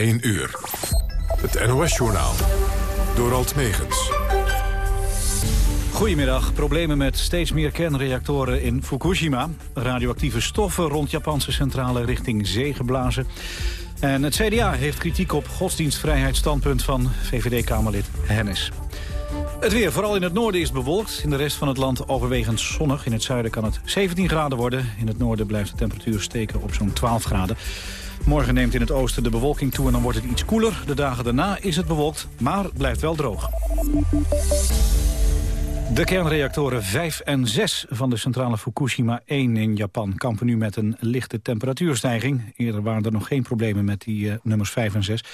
1 uur. Het NOS-journaal. Door Alt Megens. Goedemiddag. Problemen met steeds meer kernreactoren in Fukushima. Radioactieve stoffen rond Japanse centrale richting zee geblazen. En het CDA heeft kritiek op godsdienstvrijheidsstandpunt van VVD-Kamerlid Hennis. Het weer, vooral in het noorden is bewolkt. In de rest van het land overwegend zonnig. In het zuiden kan het 17 graden worden. In het noorden blijft de temperatuur steken op zo'n 12 graden. Morgen neemt in het oosten de bewolking toe en dan wordt het iets koeler. De dagen daarna is het bewolkt, maar blijft wel droog. De kernreactoren 5 en 6 van de centrale Fukushima 1 in Japan... kampen nu met een lichte temperatuurstijging. Eerder waren er nog geen problemen met die uh, nummers 5 en 6. De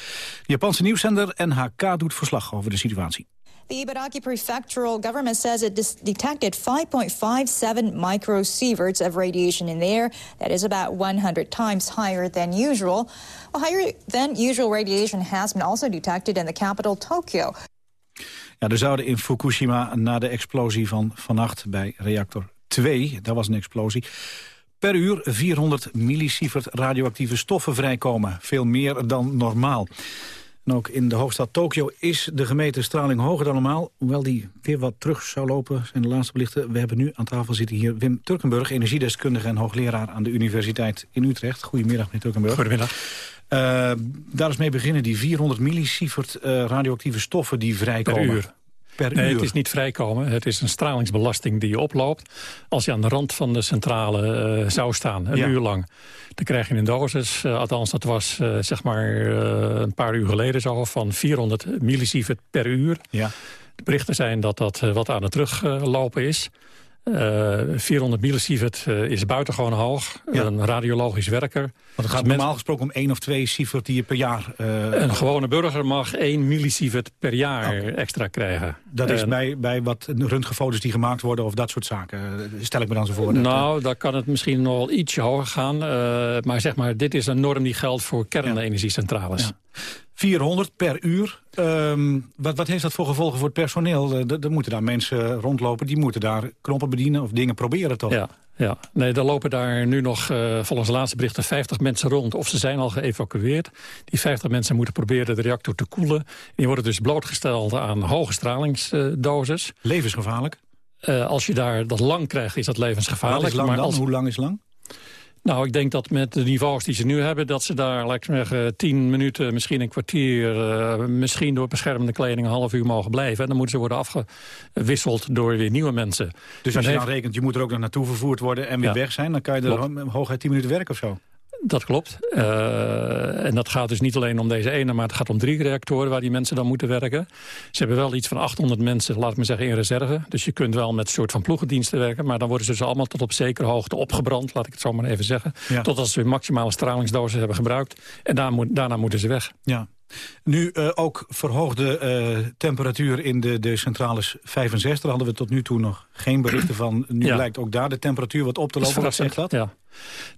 Japanse nieuwszender NHK doet verslag over de situatie. The Ibaraki prefectural government says it detected 5.57 microsieverts of radiation in the air. That is about 100 times higher than usual. Well, higher than usual radiation has been also detected in the capital, Tokyo. Ja, er zouden in Fukushima na de explosie van vannacht bij reactor 2, daar was een explosie, per uur 400 millisievert radioactieve stoffen vrijkomen. Veel meer dan normaal. En ook in de hoofdstad Tokio is de gemeten straling hoger dan normaal. Hoewel die weer wat terug zou lopen, zijn de laatste belichten. We hebben nu aan tafel zitten hier Wim Turkenburg... energiedeskundige en hoogleraar aan de Universiteit in Utrecht. Goedemiddag, meneer Turkenburg. Goedemiddag. Uh, daar is mee beginnen, die 400 millisievert uh, radioactieve stoffen die vrijkomen. Per uur. Per nee, uur. het is niet vrijkomen. Het is een stralingsbelasting die je oploopt... als je aan de rand van de centrale uh, zou staan, een Ja. uur lang. Dan krijg je een dosis, uh, althans dat was uh, zeg maar een paar uur geleden zo... van 400 millisievert per uur. Ja. De berichten zijn dat dat wat aan het teruglopen is... Uh, 400 millisievert uh, is buitengewoon hoog. Ja. Een radiologisch werker. Want het gaat Dus normaal gesproken om één of twee sievert die je per jaar... Uh, Een gewone burger mag 1 millisievert per jaar extra krijgen. dat is bij, bij wat röntgenfoto's die gemaakt worden of dat soort zaken. eh, Stel ik me dan zo voor. Nou, dan kan het misschien nog wel ietsje hoger gaan. Maar zeg maar, dit is een norm die geldt voor kernenergiecentrales. Ja. 400 per uur. Um, wat, wat heeft dat voor gevolgen voor het personeel? Er, er moeten daar mensen rondlopen, die moeten daar knoppen bedienen of dingen proberen toch? Ja, ja. Nee, er lopen daar nu nog, uh, volgens de laatste berichten, 50 mensen rond. Of ze zijn al geëvacueerd. Die 50 mensen moeten proberen de reactor te koelen. Die worden dus blootgesteld aan hoge stralingsdosis. Levensgevaarlijk. Uh, als je daar dat lang krijgt, is dat levensgevaarlijk. Wat is lang maar dan? als, Hoe lang is lang? Nou, ik denk dat met de niveaus die ze nu hebben... dat ze daar, laat ik zeggen, tien minuten, misschien een kwartier... Uh, misschien door beschermende kleding een half uur mogen blijven. En dan moeten ze worden afgewisseld door weer nieuwe mensen. Dus als je dan rekent, je moet er ook nog naartoe vervoerd worden... en weer Ja. weg zijn, dan kan je er hooguit 10 minuten werken of zo. Dat klopt. Uh, en dat gaat dus niet alleen om deze ene, maar het gaat om drie reactoren waar die mensen dan moeten werken. Ze hebben wel iets van 800 mensen, laat ik maar zeggen, in reserve. Dus je kunt wel met een soort van ploegendiensten werken, maar dan worden ze dus allemaal tot op zekere hoogte opgebrand, laat ik het zo maar even zeggen. Ja. Totdat ze hun maximale stralingsdosis hebben gebruikt. En daar moet, daarna moeten ze weg. Ja. Nu uh, ook verhoogde uh, temperatuur in de, de centrales 5 en 6. Daar hadden we tot nu toe nog geen berichten van. Nu Ja. blijkt ook daar de temperatuur wat op te lopen. Wat zegt dat? Ja.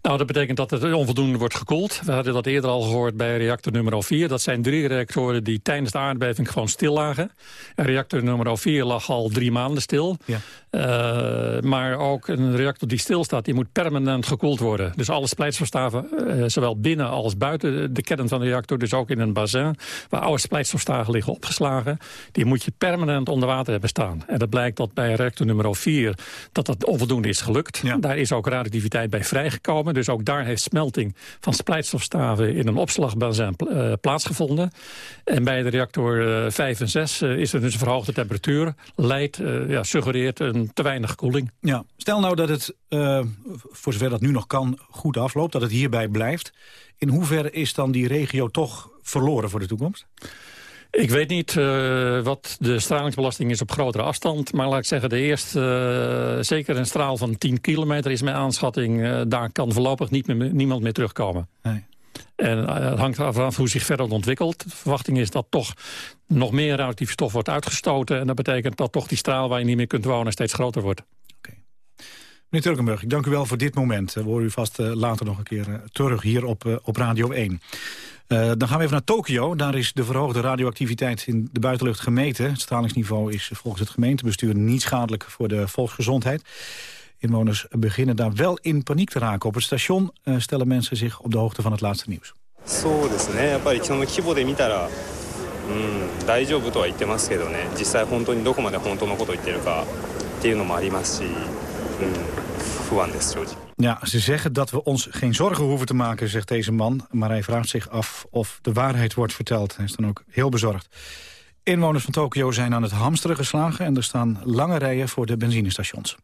Nou, dat betekent dat het onvoldoende wordt gekoeld. We hadden dat eerder al gehoord bij reactor nummer 4. Dat zijn drie reactoren die tijdens de aardbeving gewoon stil lagen. En reactor nummer 4 lag al drie maanden stil. Ja. Uh, maar ook een reactor die stilstaat, die moet permanent gekoeld worden. Dus alle splijtstofstaven, uh, zowel binnen als buiten de kern van de reactor... dus ook in een bazin waar oude splijtstofstaven liggen opgeslagen... die moet je permanent onder water hebben staan. En dat blijkt dat bij reactor nummer 4 dat dat onvoldoende is gelukt. Ja. Daar is ook radioactiviteit bij Dus ook daar heeft smelting van splijtstofstaven in een opslagbazin uh, plaatsgevonden. En bij de reactor uh, 5 en 6 uh, is er dus een verhoogde temperatuur. Leidt, ja, suggereert een te weinig koeling. Ja. Stel nou dat het, voor zover dat nu nog kan, goed afloopt. Dat het hierbij blijft. In hoeverre is dan die regio toch verloren voor de toekomst? Ik weet niet uh, wat de stralingsbelasting is op grotere afstand. Maar laat ik zeggen, de eerste, uh, zeker een straal van 10 kilometer is mijn aanschatting. Uh, daar kan voorlopig niet meer, niemand meer terugkomen. Nee. En het hangt af hoe zich verder ontwikkelt. De verwachting is dat toch nog meer radioactieve stof wordt uitgestoten. En dat betekent dat toch die straal waar je niet meer kunt wonen steeds groter wordt. Okay. Meneer Turkenburg, ik dank u wel voor dit moment. We horen u vast later nog een keer terug hier op, op Radio 1. Uh, dan gaan we even naar Tokio. Daar is de verhoogde radioactiviteit in de buitenlucht gemeten. Het stralingsniveau is volgens het gemeentebestuur niet schadelijk voor de volksgezondheid. Inwoners beginnen daar wel in paniek te raken. Op het station uh, stellen mensen zich op de hoogte van het laatste nieuws. そうですねやっぱりその規模で見たらうん大丈夫とは言ってますけどね実際本当にどこまで本当のこと言ってるかっていうのもありますし、うん、不安です正直 ja, ze zeggen dat we ons geen zorgen hoeven te maken, zegt deze man. Maar hij vraagt zich af of de waarheid wordt verteld. Hij is dan ook heel bezorgd. Inwoners van Tokio zijn aan het hamsteren geslagen... en er staan lange rijen voor de benzinestations.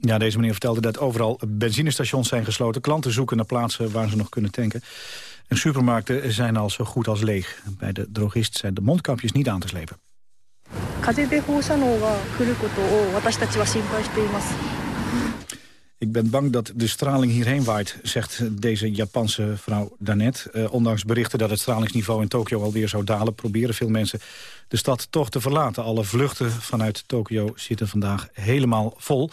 Ja, deze meneer vertelde dat overal benzinestations zijn gesloten. Klanten zoeken naar plaatsen waar ze nog kunnen tanken. En supermarkten zijn al zo goed als leeg. Bij de drogist zijn de mondkapjes niet aan te slepen. 風で放射能が来ることを私たちは心配しています Ik ben bang dat de straling hierheen waait, zegt deze Japanse vrouw daarnet. Eh, ondanks berichten dat het stralingsniveau in Tokio alweer zou dalen... proberen veel mensen de stad toch te verlaten. Alle vluchten vanuit Tokio zitten vandaag helemaal vol.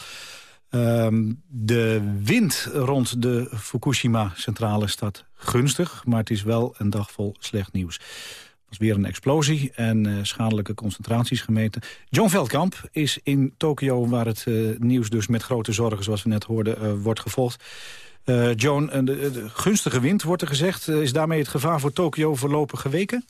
Ehm, de wind rond de Fukushima-centrale staat gunstig... maar het is wel een dag vol slecht nieuws. Er weer een explosie en eh, schadelijke concentraties gemeten. John Veldkamp is in Tokio, waar het eh, nieuws dus met grote zorgen... zoals we net hoorden, eh, wordt gevolgd. John, de, de gunstige wind, wordt er gezegd. Is daarmee het gevaar voor Tokio voorlopig geweken?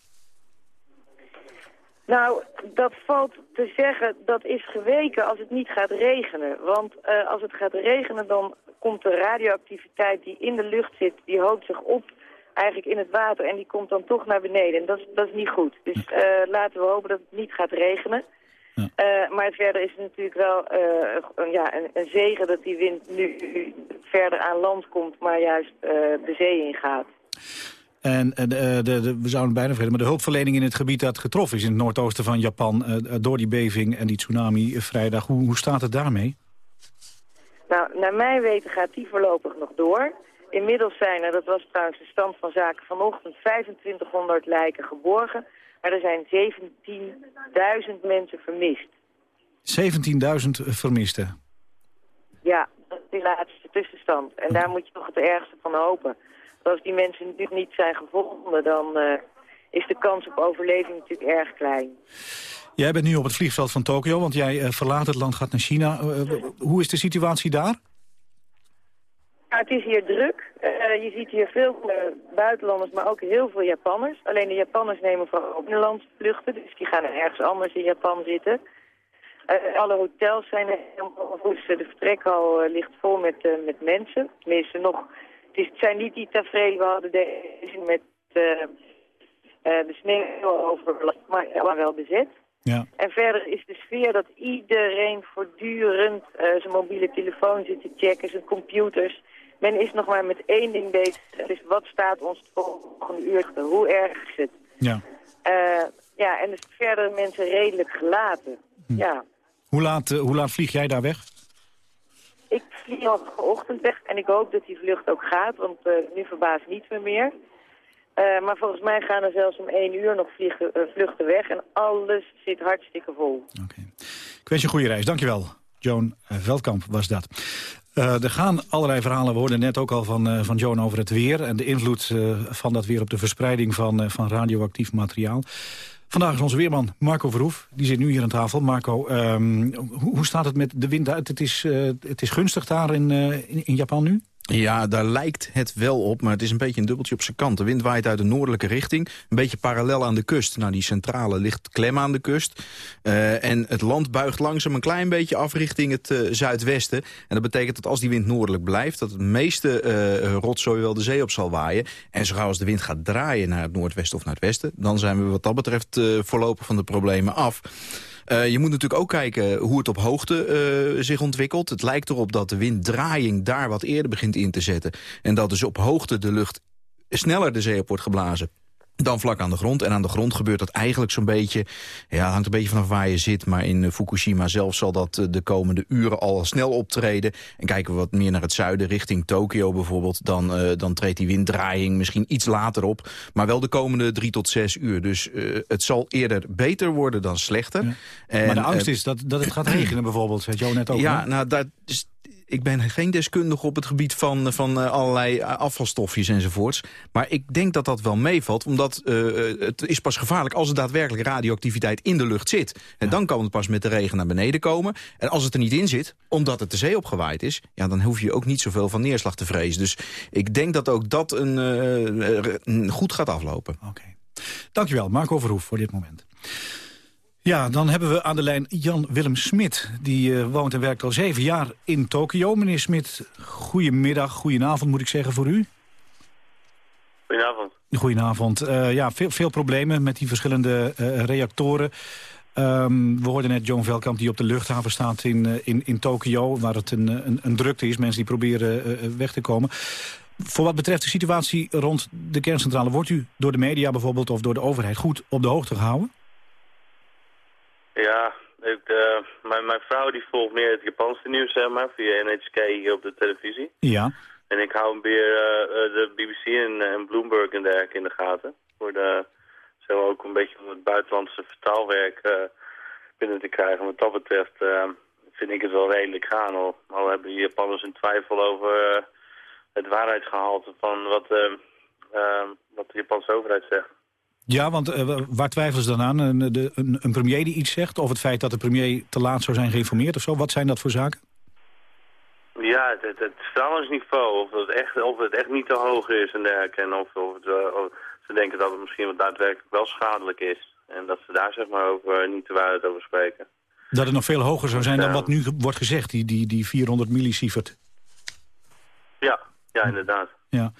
Nou, dat valt te zeggen, dat is geweken als het niet gaat regenen. Want als het gaat regenen, dan komt de radioactiviteit die in de lucht zit, die hoopt zich op eigenlijk in het water en die komt dan toch naar beneden. En dat is, dat is niet goed. Dus eh, laten we hopen dat het niet gaat regenen. Ja. Eh, maar verder is het natuurlijk wel eh, een, ja, een, een zegen dat die wind nu verder aan land komt, maar juist de zee ingaat. En de, de, de- we zouden bijna vergeten, maar de hulpverlening in het gebied dat getroffen is... in het noordoosten van Japan, door die beving en die tsunami vrijdag... Hoe, hoe staat het daarmee? Nou, naar mijn weten gaat die voorlopig nog door. Inmiddels zijn er, dat was trouwens de stand van zaken vanochtend, 2500 lijken geborgen. Maar er zijn 17.000 mensen vermist. 17.000 vermisten. Ja, dat is die laatste tussenstand. En daar moet je toch het ergste van hopen. Want als die mensen natuurlijk niet zijn gevonden, dan eh, is de kans op overleving natuurlijk erg klein. Jij bent nu op het vliegveld van Tokio, want jij eh, verlaat het land, gaat naar China. Eh, hoe is de situatie daar? Ja, het is hier druk. Eh, je ziet hier veel eh, buitenlanders, maar ook heel veel Japanners. Alleen de Japanners nemen vooral binnenlandse vluchten, dus die gaan ergens anders in Japan zitten. Eh, alle hotels zijn er helemaal vol. Dus, De vertrekhal ligt vol met, met mensen. Tenminste, nog. Het, is, het zijn niet die tafereelen. We hadden deze met de sneeuw over, maar maar wel bezet. Ja. En verder is de sfeer dat iedereen voortdurend zijn mobiele telefoon zit te checken, zijn computers. Men is nog maar met één ding bezig. Dat is wat staat ons het volgende uur? Hoe erg is het? ja. Eh, ja, en dus verder mensen redelijk gelaten. Ja. Hoe, laat, eh, hoe laat vlieg jij daar weg? Ik vlieg morgenochtend weg en ik hoop dat die vlucht ook gaat, want eh, nu verbaast niets meer meer. Eh, maar volgens mij gaan er zelfs om één uur nog vliegen, vluchten weg en alles zit hartstikke vol. Oké. Ik wens je een goede reis. Dankjewel. Joan Veldkamp was dat. Eh, er gaan allerlei verhalen. We hoorden net ook al van, eh, van Joan over het weer... en de invloed eh, van dat weer op de verspreiding van, van radioactief materiaal. Vandaag is onze weerman Marco Verhoef. Die zit nu hier aan tafel. Marco, ehm, hoe, hoe staat het met de wind? Het is, het is gunstig daar in, in, in Japan nu? Ja, daar lijkt het wel op, maar het is een beetje een dubbeltje op zijn kant. De wind waait uit de noordelijke richting, een beetje parallel aan de kust. Nou, die centrale ligt klem aan de kust. Eh, en het land buigt langzaam een klein beetje af richting het eh, zuidwesten. En dat betekent dat als die wind noordelijk blijft... dat het meeste eh, rotzooi wel de zee op zal waaien. En zo gauw als de wind gaat draaien naar het noordwesten of naar het westen... dan zijn we wat dat betreft voorlopig van de problemen af. Uh, je moet natuurlijk ook kijken hoe het op hoogte uh, zich ontwikkelt. Het lijkt erop dat de winddraaiing daar wat eerder begint in te zetten. En dat dus op hoogte de lucht sneller de zee op wordt geblazen dan vlak aan de grond. En aan de grond gebeurt dat eigenlijk zo'n beetje... ja, hangt een beetje vanaf waar je zit... maar in Fukushima zelf zal dat de komende uren al snel optreden. En kijken we wat meer naar het zuiden, richting Tokio bijvoorbeeld... dan, uh, dan treedt die winddraaiing misschien iets later op. Maar wel de komende drie tot zes uur. Dus uh, het zal eerder beter worden dan slechter. Ja. En, maar de angst is dat, dat het gaat regenen bijvoorbeeld, zei Joe net ook. Ja, nou, daar is ik ben geen deskundige op het gebied van, van uh, allerlei afvalstofjes enzovoorts. Maar ik denk dat dat wel meevalt, omdat het is pas gevaarlijk als er daadwerkelijk radioactiviteit in de lucht zit. En dan kan het pas met de regen naar beneden komen. En als het er niet in zit, omdat het de zee opgewaaid is, ja, dan hoef je ook niet zoveel van neerslag te vrezen. Dus ik denk dat ook dat een, goed gaat aflopen. Oké. Dankjewel, Marco Verhoef, voor dit moment. Ja, dan hebben we aan de lijn Jan-Willem Smit. Die uh, woont en werkt al zeven jaar in Tokio. Meneer Smit, goedemiddag, goedenavond moet ik zeggen voor u. Goedenavond. Goedenavond. Uh, ja, veel, veel problemen met die verschillende uh, reactoren. Um, we hoorden net John Velkamp die op de luchthaven staat in, in, in Tokio... waar het een, een, een drukte is, mensen die proberen weg te komen. Voor wat betreft de situatie rond de kerncentrale... wordt u door de media bijvoorbeeld of door de overheid goed op de hoogte gehouden? Ja, ik, uh, mijn, mijn vrouw die volgt meer het Japanse nieuws, zeg maar, via NHK hier op de televisie. Ja. En ik hou meer uh, de BBC en, en, Bloomberg en dergelijke in de gaten. Voor de, maar, ook een beetje om het buitenlandse vertaalwerk uh, binnen te krijgen. Wat dat betreft vind ik het wel redelijk gaan. Al, al hebben de Japanners een twijfel over het waarheidsgehalte van wat, wat de Japanse overheid zegt. Ja, want uh, waar twijfelen ze dan aan? Een, de, een, een, premier die iets zegt? Of het feit dat de premier te laat zou zijn geïnformeerd of zo? Wat zijn dat voor zaken? Ja, het, het. Of het, echt, of het echt niet te hoog is en dergelijke. En of, of, het, uh, of, ze denken dat het misschien wat daadwerkelijk wel schadelijk is. En dat ze daar zeg maar over uh, niet de waarheid over spreken. Dat het nog veel hoger zou zijn dan wat nu wordt gezegd, die, die, die 400 millisievert. Ja, ja, inderdaad. Ja.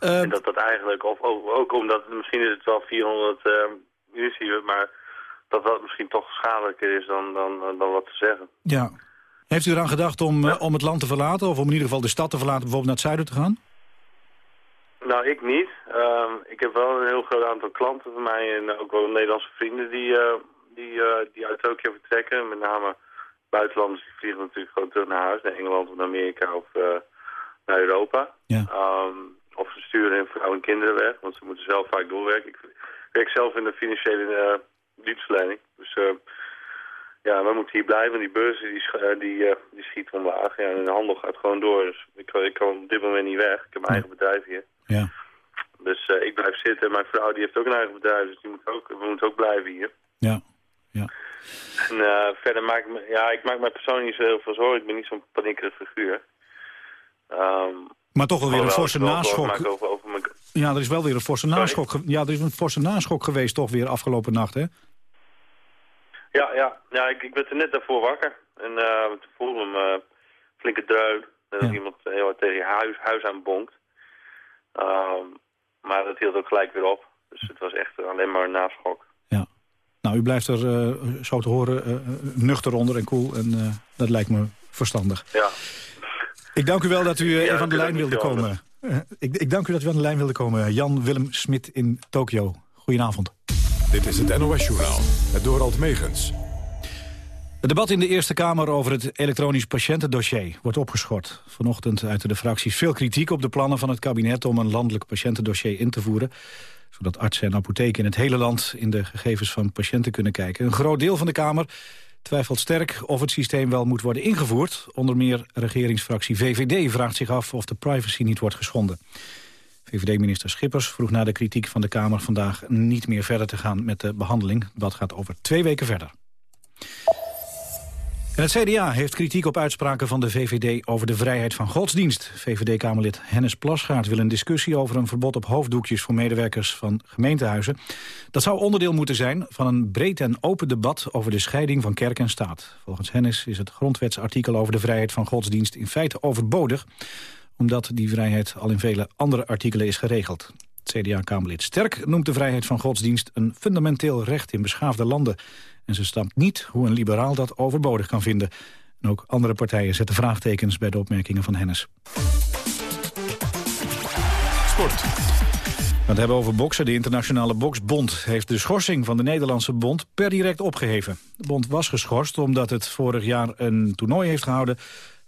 Uh, en dat dat eigenlijk, of ook, ook, omdat, misschien is het wel 400 uh, milisievert, maar dat dat misschien toch schadelijker is dan, dan, dan wat te zeggen. Ja. Heeft u eraan gedacht om, ja. om het land te verlaten, of om in ieder geval de stad te verlaten, bijvoorbeeld naar het zuiden te gaan? Nou, ik niet. Uh, ik heb wel een heel groot aantal klanten van mij en ook wel Nederlandse vrienden die, die, die uit Tokio vertrekken. Met name buitenlanders die vliegen natuurlijk gewoon terug naar huis, naar Engeland of naar Amerika of naar Europa. Ja. Um, of ze sturen hun vrouw en kinderen weg, want ze moeten zelf vaak doorwerken. Ik werk zelf in de financiële uh, dienstverlening. Dus uh, ja, we moeten hier blijven. Die beurzen die, uh, die, die schieten omlaag. Ja, en de handel gaat gewoon door. Dus ik, ik kan op dit moment niet weg. Ik heb mijn eigen bedrijf hier. Ja. Dus ik blijf zitten. Mijn vrouw die heeft ook een eigen bedrijf, dus die moet ook, we moeten ook blijven hier. Ja, ja. En verder maak ik me, ja, ik maak me persoonlijk niet zo heel veel zorgen. Ik ben niet zo'n paniekerig figuur. Um, maar toch wel weer een forse naschok. Over, over mijn... Ja, er is wel weer een forse naschok. Ja, er is een forse naschok geweest toch weer afgelopen nacht, hè? Ja, ja. ja ik, ik werd er net daarvoor wakker. En uh, toen voelde me uh, flinke dreun. Dat ja. iemand heel hard tegen je huis, huis aan bonkt. Um, maar dat hield ook gelijk weer op. Dus het was echt alleen maar een naschok. Ja. Nou, u blijft er uh, zo te horen nuchter onder en cool. En dat lijkt me verstandig. Ja. Ik dank u wel dat u ja, even aan de lijn wilde komen. Uh, ik, ik, dank u dat u aan de lijn wilde komen. Jan Willem Smit in Tokio. Goedenavond. Dit is het NOS-journaal, het Dorald Megens. Het debat in de Eerste Kamer over het elektronisch patiëntendossier wordt opgeschort. Vanochtend uitte de fracties veel kritiek op de plannen van het kabinet... om een landelijk patiëntendossier in te voeren zodat artsen en apotheken in het hele land in de gegevens van patiënten kunnen kijken. Een groot deel van de Kamer twijfelt sterk of het systeem wel moet worden ingevoerd. Onder meer regeringsfractie VVD vraagt zich af of de privacy niet wordt geschonden. VVD-minister Schippers vroeg na de kritiek van de Kamer vandaag niet meer verder te gaan met de behandeling. Dat gaat over twee weken verder. Het CDA heeft kritiek op uitspraken van de VVD over de vrijheid van godsdienst. VVD-Kamerlid Hennis Plasgaard wil een discussie over een verbod op hoofddoekjes voor medewerkers van gemeentehuizen. Dat zou onderdeel moeten zijn van een breed en open debat over de scheiding van kerk en staat. Volgens Hennis is het grondwetsartikel over de vrijheid van godsdienst in feite overbodig, omdat die vrijheid al in vele andere artikelen is geregeld. CDA-Kamerlid Sterk noemt de vrijheid van godsdienst een fundamenteel recht in beschaafde landen. En ze snapt niet hoe een liberaal dat overbodig kan vinden. En ook andere partijen zetten vraagtekens bij de opmerkingen van Hennis. Sport. We hebben over boksen. De Internationale Boksbond heeft de schorsing van de Nederlandse bond per direct opgeheven. De bond was geschorst omdat het vorig jaar een toernooi heeft gehouden...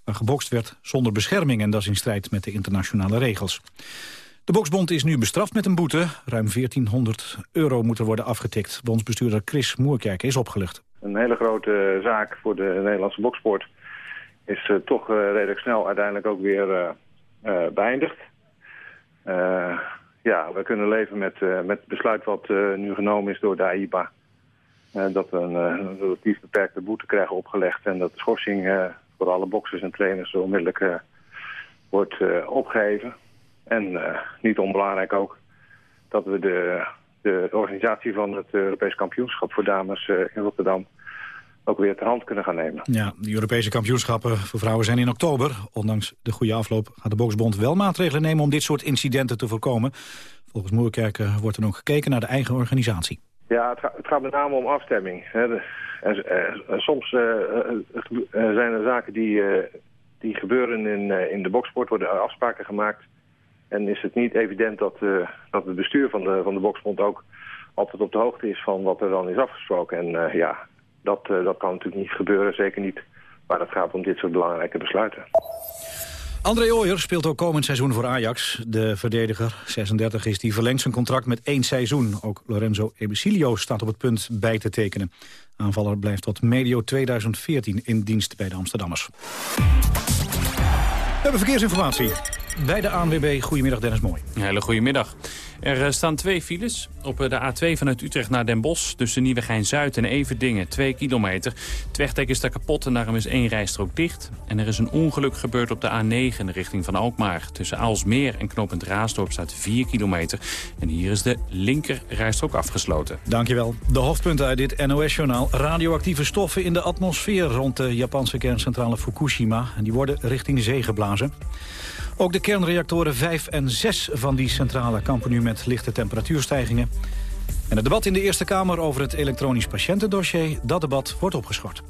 waar gebokst werd zonder bescherming en dat is in strijd met de internationale regels. De Boksbond is nu bestraft met een boete. Ruim 1400 euro moet er worden afgetikt. Bondsbestuurder Chris Moerkerk is opgelucht. Een hele grote zaak voor de Nederlandse boksport. is toch redelijk snel uiteindelijk ook weer beëindigd. ja, we kunnen leven met, met het besluit wat nu genomen is door de AIBA. dat we een relatief beperkte boete krijgen opgelegd en dat de schorsing voor alle boxers en trainers onmiddellijk wordt opgeheven. En niet onbelangrijk ook dat we de, de organisatie van het Europees kampioenschap voor dames in Rotterdam ook weer ter hand kunnen gaan nemen. Ja, de Europese kampioenschappen voor vrouwen zijn in oktober. Ondanks de goede afloop gaat de Boksbond wel maatregelen nemen om dit soort incidenten te voorkomen. Volgens Moerkerk wordt er ook gekeken naar de eigen organisatie. Ja, het, gaat, het gaat met name om afstemming. Hè. En, soms uh, zijn er zaken die, die gebeuren in, in de boksport, worden afspraken gemaakt. En is het niet evident dat, dat het bestuur van de, van de boksbond ook altijd op de hoogte is van wat er dan is afgesproken. En ja, dat, uh, dat kan natuurlijk niet gebeuren, zeker niet waar het gaat om dit soort belangrijke besluiten. André Ooyer speelt ook komend seizoen voor Ajax. De verdediger, 36 is, die verlengt zijn contract met één seizoen. Ook Lorenzo Ebesilio staat op het punt bij te tekenen. Aanvaller blijft tot medio 2014 in dienst bij de Amsterdammers. We hebben verkeersinformatie bij de ANWB. Goedemiddag Dennis Mooi. Hele goedemiddag. Er eh, staan twee files op eh, de A2 vanuit Utrecht naar Den Bosch... tussen Nieuwegein-Zuid en Everdingen, 2 kilometer. Het wegdek is daar kapot en daarom is één rijstrook dicht. En er is een ongeluk gebeurd op de A9 in de richting van Alkmaar. Tussen Aalsmeer en knooppunt Raasdorp staat 4 kilometer. En hier is de linker rijstrook afgesloten. Dankjewel. De hoofdpunten uit dit NOS-journaal. Radioactieve stoffen in de atmosfeer rond de Japanse kerncentrale Fukushima. En die worden richting zee geblazen. Ook de kernreactoren 5 en 6 van die centrale kampen nu met lichte temperatuurstijgingen. En het debat in de Eerste Kamer over het elektronisch patiëntendossier... dat debat wordt opgeschort.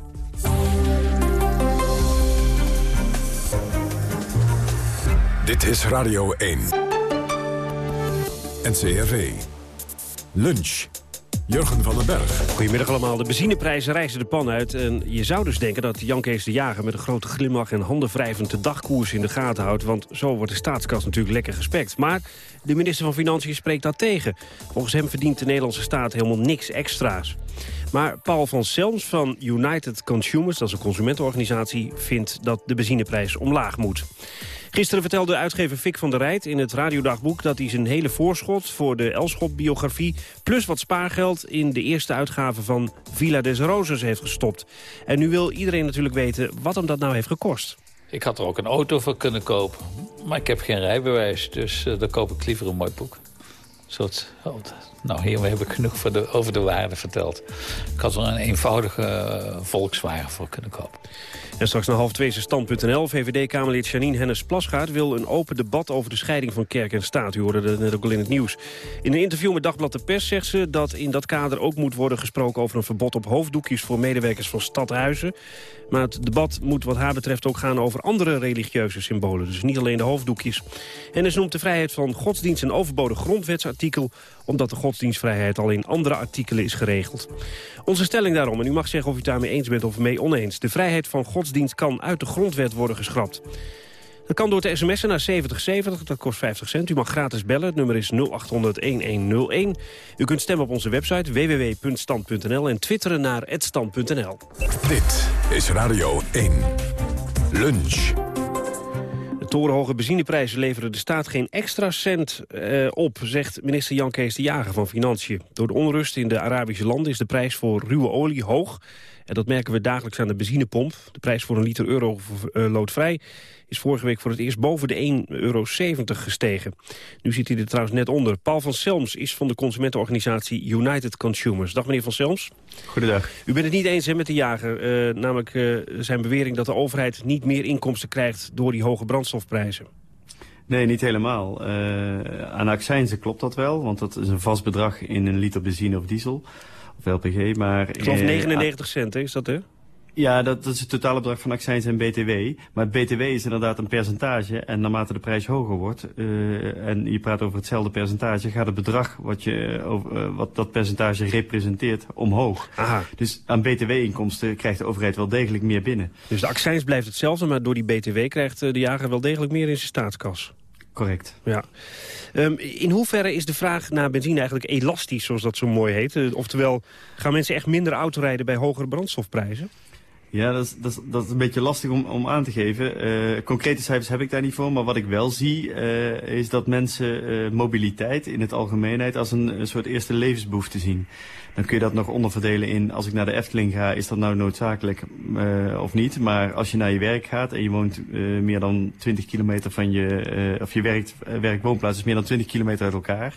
Dit is Radio 1. NCRV. Lunch. Jurgen van den Berg. Goedemiddag allemaal. De benzineprijzen reizen de pan uit. En je zou dus denken dat Jan Kees de Jager met een grote glimlach... en handen wrijvend de dagkoers in de gaten houdt. Want zo wordt de staatskas natuurlijk lekker gespekt. Maar de minister van Financiën spreekt dat tegen. Volgens hem verdient de Nederlandse staat helemaal niks extra's. Maar Paul van Selms van United Consumers, dat is een consumentenorganisatie... vindt dat de benzineprijs omlaag moet. Gisteren vertelde uitgever Fik van der Rijt in het radiodagboek... dat hij zijn hele voorschot voor de Elschot-biografie... plus wat spaargeld in de eerste uitgave van Villa des Roses heeft gestopt. En nu wil iedereen natuurlijk weten wat hem dat nou heeft gekost. Ik had er ook een auto voor kunnen kopen. Maar ik heb geen rijbewijs, dus uh, dan koop ik liever een mooi boek. Soort, oh, nou, hiermee heb ik genoeg over de waarde verteld. Ik had er een eenvoudige uh, Volkswagen voor kunnen kopen. En straks naar half twee is stand.nl. VVD-Kamerlid Janine Hennis-Plasgaard wil een open debat over de scheiding van kerk en staat. U hoorde het net ook al in het nieuws. In een interview met Dagblad de Pers zegt ze dat in dat kader ook moet worden gesproken over een verbod op hoofddoekjes voor medewerkers van stadhuizen. Maar het debat moet wat haar betreft ook gaan over andere religieuze symbolen. Dus niet alleen de hoofddoekjes. Hennis noemt de vrijheid van godsdienst een overbodig grondwetsartikel omdat de godsdienstvrijheid al in andere artikelen is geregeld. Onze stelling daarom, en u mag zeggen of u het daarmee eens bent of mee oneens... de vrijheid van godsdienst kan uit de grondwet worden geschrapt. Dat kan door te sms'en naar 7070, dat kost 50 cent. U mag gratis bellen, het nummer is 0800-1101. U kunt stemmen op onze website www.stand.nl en twitteren naar @stand.nl. Dit is Radio 1. Lunch torenhoge benzineprijzen leveren de staat geen extra cent eh, op, zegt minister Jan Kees de Jager van Financiën. Door de onrust in de Arabische landen is de prijs voor ruwe olie hoog. En dat merken we dagelijks aan de benzinepomp. De prijs voor een liter euro uh, loodvrij is vorige week voor het eerst boven de 1,70 euro gestegen. Nu zit hij er trouwens net onder. Paul van Selms is van de consumentenorganisatie United Consumers. Dag meneer van Selms. Goedendag. U bent het niet eens hè, met de jager. Uh, namelijk uh, zijn bewering dat de overheid niet meer inkomsten krijgt... door die hoge brandstofprijzen. Nee, niet helemaal. Uh, aan accijnzen klopt dat wel, want dat is een vast bedrag in een liter benzine of diesel. Of LPG, maar... Ik geloof 99 cent, hè? is dat hè? Ja, dat, dat, is het totale bedrag van accijns en btw. Maar btw is inderdaad een percentage. En naarmate de prijs hoger wordt, uh, en je praat over hetzelfde percentage... gaat het bedrag wat, je, over, uh, wat dat percentage representeert omhoog. Aha. Dus aan btw-inkomsten krijgt de overheid wel degelijk meer binnen. Dus de accijns blijft hetzelfde, maar door die btw krijgt eh, de jager wel degelijk meer in zijn staatskas. Correct. Ja. Um, in hoeverre is de vraag naar benzine eigenlijk elastisch, zoals dat zo mooi heet? oftewel, gaan mensen echt minder autorijden bij hogere brandstofprijzen? Ja, dat is, dat is, dat is een beetje lastig om, om aan te geven. Uh, concrete cijfers heb ik daar niet voor. Maar wat ik wel zie, uh, is dat mensen uh, mobiliteit in het algemeenheid als een, een, soort eerste levensbehoefte zien. Dan kun je dat nog onderverdelen in, als ik naar de Efteling ga, is dat nou noodzakelijk of niet. Maar als je naar je werk gaat en je woont meer dan 20 kilometer van je, of je werkt, werk-woonplaats is meer dan 20 kilometer uit elkaar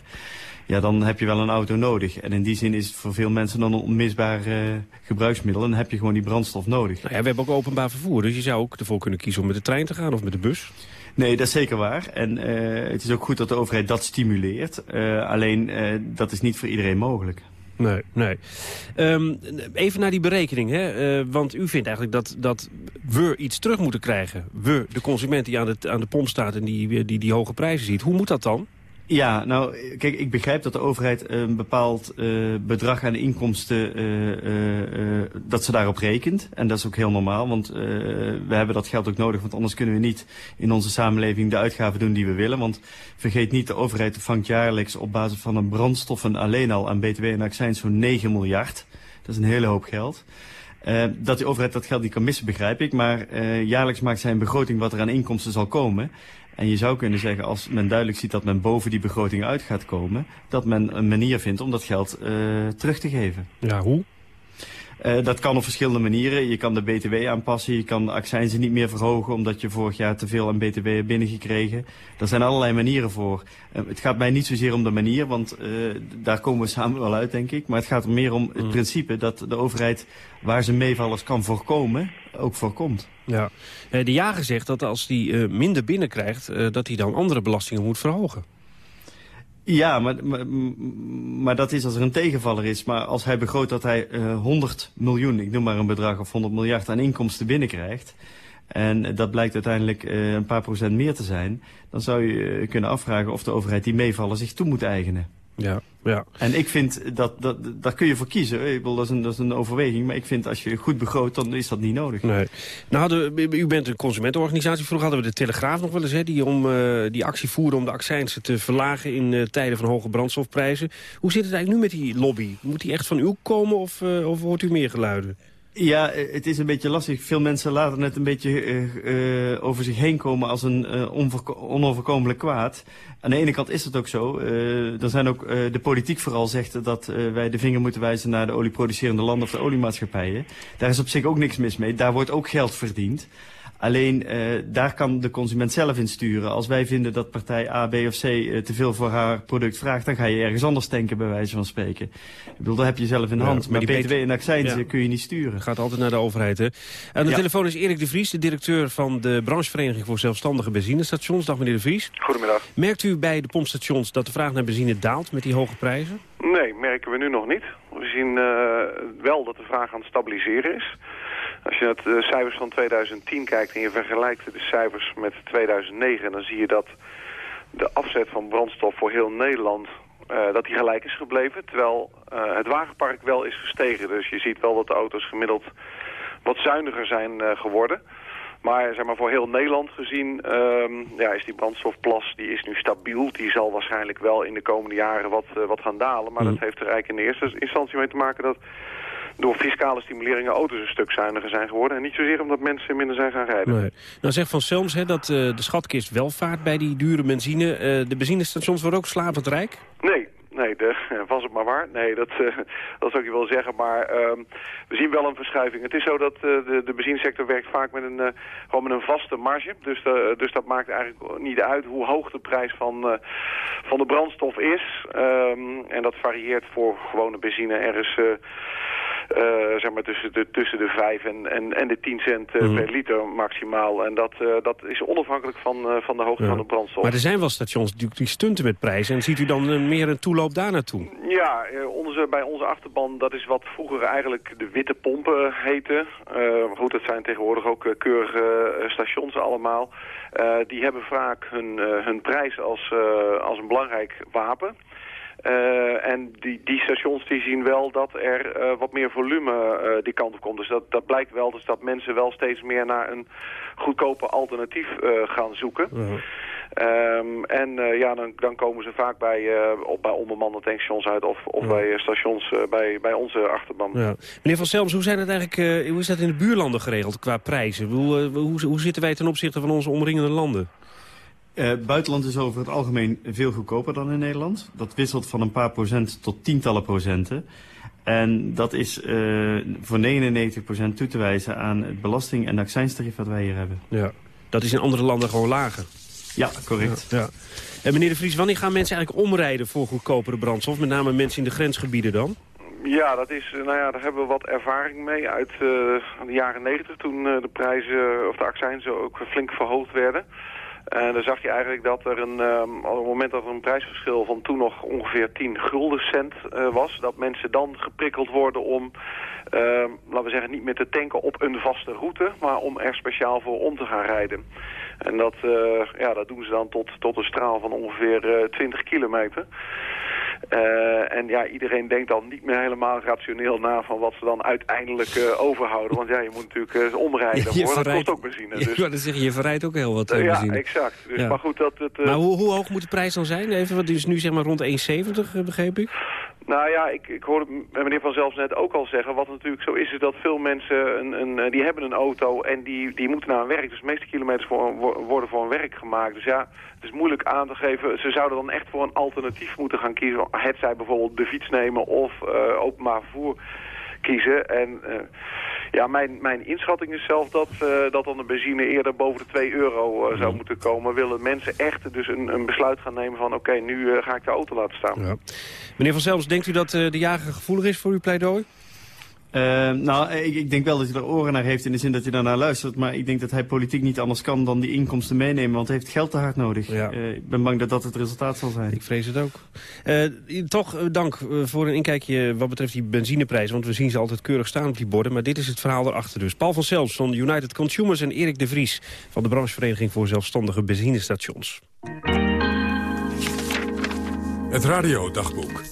ja, dan heb je wel een auto nodig. En in die zin is het voor veel mensen dan een onmisbaar uh, gebruiksmiddel. En dan heb je gewoon die brandstof nodig. Nou ja, we hebben ook openbaar vervoer, dus je zou ook ervoor kunnen kiezen om met de trein te gaan of met de bus. Nee, dat is zeker waar. En uh, het is ook goed dat de overheid dat stimuleert. Uh, alleen, dat is niet voor iedereen mogelijk. Nee, nee. Um, even naar die berekening. Hè? Uh, want u vindt eigenlijk dat, dat we iets terug moeten krijgen. We, de consument die aan de, aan de pomp staat en die, die die hoge prijzen ziet. Hoe moet dat dan? Ja, nou, kijk, ik begrijp dat de overheid een bepaald uh, bedrag aan inkomsten, uh, uh, dat ze daarop rekent. En dat is ook heel normaal, want we hebben dat geld ook nodig, want anders kunnen we niet in onze samenleving de uitgaven doen die we willen. Want vergeet niet, de overheid vangt jaarlijks op basis van een brandstoffen alleen al aan btw en accijns zo'n 9 miljard. Dat is een hele hoop geld. Uh, dat de overheid dat geld niet kan missen, begrijp ik. Maar uh, jaarlijks maakt zij een begroting wat er aan inkomsten zal komen. En je zou kunnen zeggen, als men duidelijk ziet dat men boven die begroting uit gaat komen... dat men een manier vindt om dat geld uh, terug te geven. Ja, hoe? Uh, dat kan op verschillende manieren. Je kan de BTW aanpassen, je kan de accijnzen niet meer verhogen... omdat je vorig jaar te veel aan BTW hebt binnengekregen. Er zijn allerlei manieren voor. Uh, het gaat mij niet zozeer om de manier, want uh, daar komen we samen wel uit, denk ik. Maar het gaat er meer om het mm. principe dat de overheid waar ze meevallers kan voorkomen, ook voorkomt. Ja. De jager zegt dat als hij minder binnenkrijgt, dat hij dan andere belastingen moet verhogen. Ja, maar, maar, maar, dat is als er een tegenvaller is. Maar als hij begroot dat hij uh, 100 miljoen, ik noem maar een bedrag of 100 miljard aan inkomsten binnenkrijgt... en dat blijkt uiteindelijk uh, een paar procent meer te zijn... dan zou je uh, kunnen afvragen of de overheid die meevallen zich toe moet eigenen. Ja, ja. En ik vind, dat, dat, daar kun je voor kiezen. Dat, is een, dat is een overweging. Maar ik vind, als je goed begroot, dan is dat niet nodig. Nee. Nou, hadden, u bent een consumentenorganisatie. Vroeger hadden we de Telegraaf nog wel eens, hè, die, om, uh, die actie voerde om de accijnsen te verlagen in uh, tijden van hoge brandstofprijzen. Hoe zit het eigenlijk nu met die lobby? Moet die echt van u komen of, uh, of hoort u meer geluiden? Ja, het is een beetje lastig. Veel mensen laten het een beetje uh, over zich heen komen als een uh, onoverkomelijk kwaad. Aan de ene kant is het ook zo. er zijn ook, de politiek vooral zegt dat wij de vinger moeten wijzen naar de olieproducerende landen of de oliemaatschappijen. Daar is op zich ook niks mis mee. Daar wordt ook geld verdiend. Alleen uh, daar kan de consument zelf in sturen. Als wij vinden dat partij A, B of C uh, te veel voor haar product vraagt... dan ga je ergens anders denken, bij wijze van spreken. Ik bedoel, dat heb je zelf in de ja, hand. Maar, maar BTW en accijns ja. kun je niet sturen. Gaat altijd naar de overheid, hè? Aan de ja. telefoon is Erik de Vries, de directeur van de branchevereniging... voor zelfstandige benzinestations. Dag meneer de Vries. Goedemiddag. Merkt u bij de pompstations dat de vraag naar benzine daalt met die hoge prijzen? Nee, merken we nu nog niet. We zien uh, wel dat de vraag aan het stabiliseren is... Als je naar de cijfers van 2010 kijkt en je vergelijkt de cijfers met 2009... dan zie je dat de afzet van brandstof voor heel Nederland uh, dat die gelijk is gebleven. Terwijl uh, het wagenpark wel is gestegen. Dus je ziet wel dat de auto's gemiddeld wat zuiniger zijn uh, geworden. Maar, zeg maar voor heel Nederland gezien um, ja, is die brandstofplas die is nu stabiel. Die zal waarschijnlijk wel in de komende jaren wat, wat gaan dalen. Maar mm. dat heeft er eigenlijk in de eerste instantie mee te maken dat door fiscale stimuleringen auto's een stuk zuiniger zijn geworden. En niet zozeer omdat mensen minder zijn gaan rijden. Nee. Nou zegt Van Selms hè, dat uh, de schatkist wel vaart bij die dure benzine. Uh, de benzinestations worden ook slapend rijk? Nee, Nee, de, was het maar waar. Nee, dat, uh, dat zou ik je wel zeggen. Maar uh, we zien wel een verschuiving. Het is zo dat uh, de, de benzinesector werkt vaak met een, gewoon met een vaste marge. Dus, dus dat maakt eigenlijk niet uit hoe hoog de prijs van, van de brandstof is. Um, en dat varieert voor gewone benzine ergens zeg maar tussen de, tussen de 5 en, en, en de 10 cent uh, mm. per liter maximaal. En dat, uh, dat is onafhankelijk van, van de hoogte ja. van de brandstof. Maar er zijn wel stations die, die stunten met prijzen. En ziet u dan meer een toeloop daar naartoe? Ja, onze, bij onze achterban, dat is wat vroeger eigenlijk de witte pompen heette. maar goed, dat zijn tegenwoordig ook keurige stations allemaal. die hebben vaak hun, hun prijs als, als een belangrijk wapen. Uh, en die, die stations die zien wel dat er uh, wat meer volume uh, die kant op komt. Dus dat, dat blijkt wel dus dat mensen wel steeds meer naar een goedkope alternatief gaan zoeken. -huh. Ehm, en eh, ja, dan, dan komen ze vaak bij, eh, op, bij onbemande tankstations uit of, of bij eh, stations bij, bij onze achterban. Ja. Meneer Van Selms, hoe, zijn het eigenlijk, hoe is dat in de buurlanden geregeld qua prijzen? Hoe, hoe, hoe zitten wij ten opzichte van onze omringende landen? Buitenland is over het algemeen veel goedkoper dan in Nederland. Dat wisselt van een paar procent tot tientallen procenten. En dat is uh, voor 99% toe te wijzen aan het belasting- en accijnstarief wat wij hier hebben. Ja, dat is in andere landen gewoon lager. Ja, correct. Ja, En meneer de Vries, wanneer gaan mensen eigenlijk omrijden voor goedkopere brandstof? Met name mensen in de grensgebieden dan? Ja, dat is, nou ja, daar hebben we wat ervaring mee uit uh, de jaren 90 toen uh, de prijzen of de accijnzen ook flink verhoogd werden. En dan zag je eigenlijk dat er een, um, op het moment dat er een prijsverschil van toen nog ongeveer 10 gulden cent uh, was, dat mensen dan geprikkeld worden om, uh, laten we zeggen, niet meer te tanken op een vaste route, maar om er speciaal voor om te gaan rijden. En dat, uh, ja, dat doen ze dan tot, tot een straal van ongeveer 20 kilometer. Uh, en ja, iedereen denkt dan niet meer helemaal rationeel na van wat ze dan uiteindelijk uh, overhouden. Want ja, je moet natuurlijk uh, omrijden daarvoor, verrijdt, dat kost ook benzine. Dus. Ja, dan zeg je, je verrijdt ook heel wat benzine. Ja, exact. Dus, ja. Maar goed, dat... Het, maar hoe, hoe, hoog moet de prijs dan zijn? Even, wat is nu zeg maar rond 1,70 begreep ik? Nou ja, ik, ik hoorde meneer Van Zelfs net ook al zeggen. Wat natuurlijk zo is, is dat veel mensen, een, een, die hebben een auto en die, die moeten naar een werk. Dus de meeste kilometers worden voor een werk gemaakt. Dus ja, het is moeilijk aan te geven. Ze zouden dan echt voor een alternatief moeten gaan kiezen. Het zij bijvoorbeeld de fiets nemen of uh, openbaar vervoer kiezen. En uh, ja, mijn, mijn inschatting is zelf dat, uh, dat dan de benzine eerder boven de 2 euro uh, zou moeten komen. Willen mensen echt dus een, een besluit gaan nemen van oké, okay, nu ga ik de auto laten staan. Ja. Meneer Van Zelfs, denkt u dat de jager gevoelig is voor uw pleidooi? Uh, nou, ik, ik, denk wel dat hij er oren naar heeft in de zin dat hij daarnaar luistert. Maar ik denk dat hij politiek niet anders kan dan die inkomsten meenemen. Want hij heeft geld te hard nodig. Ja. Uh, ik ben bang dat dat het resultaat zal zijn. Ik vrees het ook. Uh, toch dank voor een inkijkje wat betreft die benzineprijzen. Want we zien ze altijd keurig staan op die borden. Maar dit is het verhaal erachter dus. Paul van Selfs van United Consumers en Erik de Vries... van de branchevereniging voor zelfstandige benzinestations. Het radiodagboek.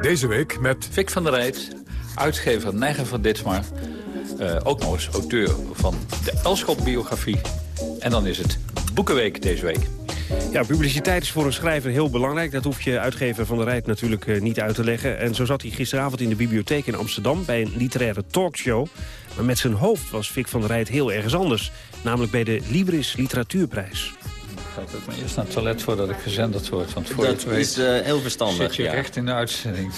Deze week met... Vic van der Rijt, uitgever Neiger van Ditmar. Uh, ook nog eens auteur van de Elschot-biografie. En dan is het Boekenweek deze week. Ja, publiciteit is voor een schrijver heel belangrijk. Dat hoef je uitgever van der Rijt natuurlijk uh, niet uit te leggen. En zo zat hij gisteravond in de bibliotheek in Amsterdam... bij een literaire talkshow. Maar met zijn hoofd was Vic van der Rijt heel ergens anders. Namelijk bij de Libris Literatuurprijs ga ook maar eerst naar het toilet voordat ik gezenderd word. Want voor dat is uh, heel verstandig, zit je ja. recht in de uitzending.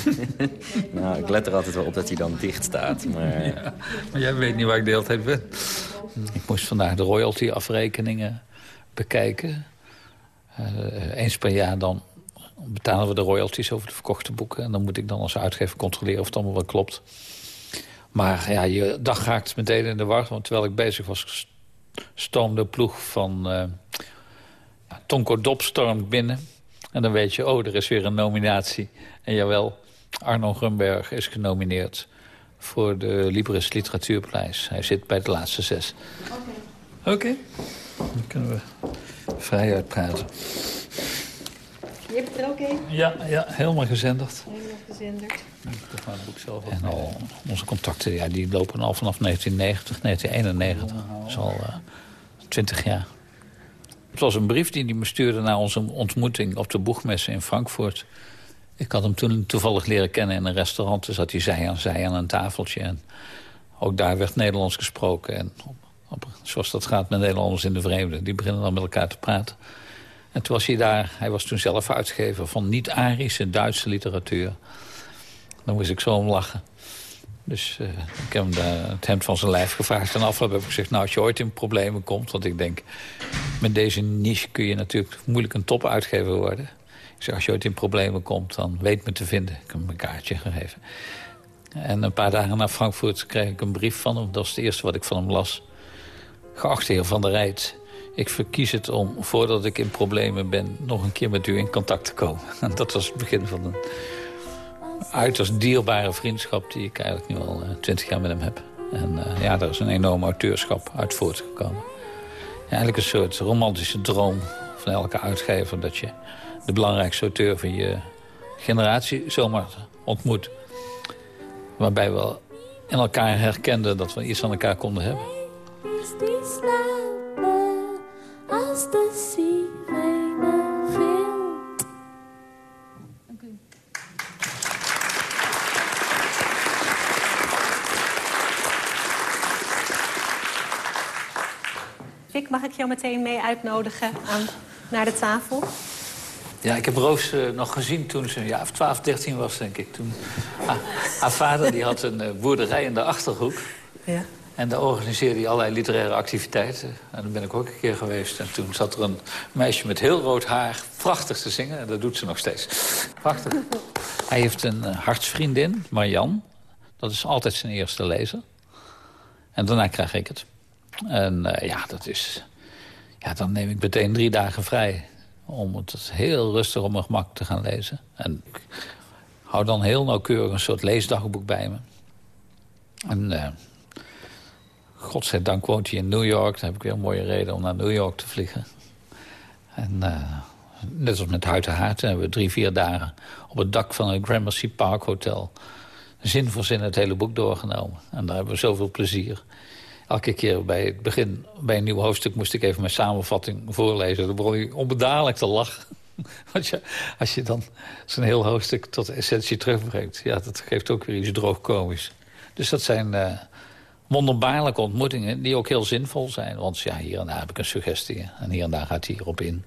nou, ik let er altijd wel op dat hij dan dicht staat. Maar... Ja, maar jij weet niet waar ik de hele tijd ben. Ik moest vandaag de royalty-afrekeningen bekijken. Uh, eens per jaar dan betalen we de royalties over de verkochte boeken. En dan moet ik dan als uitgever controleren of het allemaal wel klopt. Maar ja, je dag raakt meteen in de war. Want terwijl ik bezig was, stoomde ploeg van... Uh, Tonko Dop stormt binnen. En dan weet je, oh, er is weer een nominatie. En jawel, Arno Grunberg is genomineerd voor de Libris Literatuurprijs. Hij zit bij de laatste zes. Oké. Okay. Dan kunnen we vrij uitpraten. Je hebt het er ook een? Ja, ja, helemaal gezenderd. Helemaal gezenderd. Mijn boek zelf en al onze contacten ja, die lopen al vanaf 1990, 1991. Dat is al uh, 20 jaar. Het was een brief die hij me stuurde na onze ontmoeting op de boegmessen in Frankfurt. Ik had hem toen toevallig leren kennen in een restaurant. Dus zat hij zij aan zij aan een tafeltje. En ook daar werd Nederlands gesproken. En zoals dat gaat met Nederlanders in de vreemde. Die beginnen dan met elkaar te praten. En toen was hij daar. Hij was toen zelf uitgever van niet-Arische Duitse literatuur. Dan moest ik zo om lachen. Dus uh, ik heb hem de, het hemd van zijn lijf gevraagd. En afloop heb ik gezegd, nou, als je ooit in problemen komt... want ik denk, met deze niche kun je natuurlijk moeilijk een topuitgever worden. Ik zeg, als je ooit in problemen komt, dan weet me te vinden. Ik heb hem een kaartje gegeven. En een paar dagen na Frankfurt kreeg ik een brief van hem. Dat was het eerste wat ik van hem las. Geachte heer Van der Rijt, ik verkies het om, voordat ik in problemen ben... nog een keer met u in contact te komen. En dat was het begin van een uiterst dierbare vriendschap... die ik eigenlijk nu al twintig jaar met hem heb. En uh, ja, daar is een enorm auteurschap uit voortgekomen. Eigenlijk een soort romantische droom van elke uitgever... dat je de belangrijkste auteur van je generatie zomaar ontmoet. Waarbij we in elkaar herkenden dat we iets aan elkaar konden hebben. Als de Vic, mag ik jou meteen mee uitnodigen aan, naar de tafel? Ja, ik heb Roos eh, nog gezien toen ze ja, 12, 13 was, denk ik. Toen, ah, haar vader die had een eh, boerderij in de Achterhoek. Ja. En daar organiseerde hij allerlei literaire activiteiten. En dan ben ik ook een keer geweest. En toen zat er een meisje met heel rood haar prachtig te zingen. En dat doet ze nog steeds. Prachtig. Hij heeft een uh, hartsvriendin, Marjan. Dat is altijd zijn eerste lezer. En daarna krijg ik het. En uh, ja, dat is... Ja, dan neem ik meteen drie dagen vrij om het heel rustig op mijn gemak te gaan lezen. En hou dan heel nauwkeurig een soort leesdagboek bij me. En uh, godzijdank woont hij in New York. Dan heb ik weer een mooie reden om naar New York te vliegen. En uh, net als met Huid Haart hebben we drie, vier dagen... op het dak van het Gramercy Park Hotel... zin voor zin het hele boek doorgenomen. En daar hebben we zoveel plezier elke keer bij het begin, bij een nieuw hoofdstuk... moest ik even mijn samenvatting voorlezen. Dan begon ik onbedadelijk te lachen. Want als je dan zo'n heel hoofdstuk tot essentie terugbrengt... ja, dat geeft ook weer iets droogkomisch. Dus dat zijn uh, wonderbaarlijke ontmoetingen die ook heel zinvol zijn. Want ja, hier en daar heb ik een suggestie. En hier en daar gaat hij hierop in.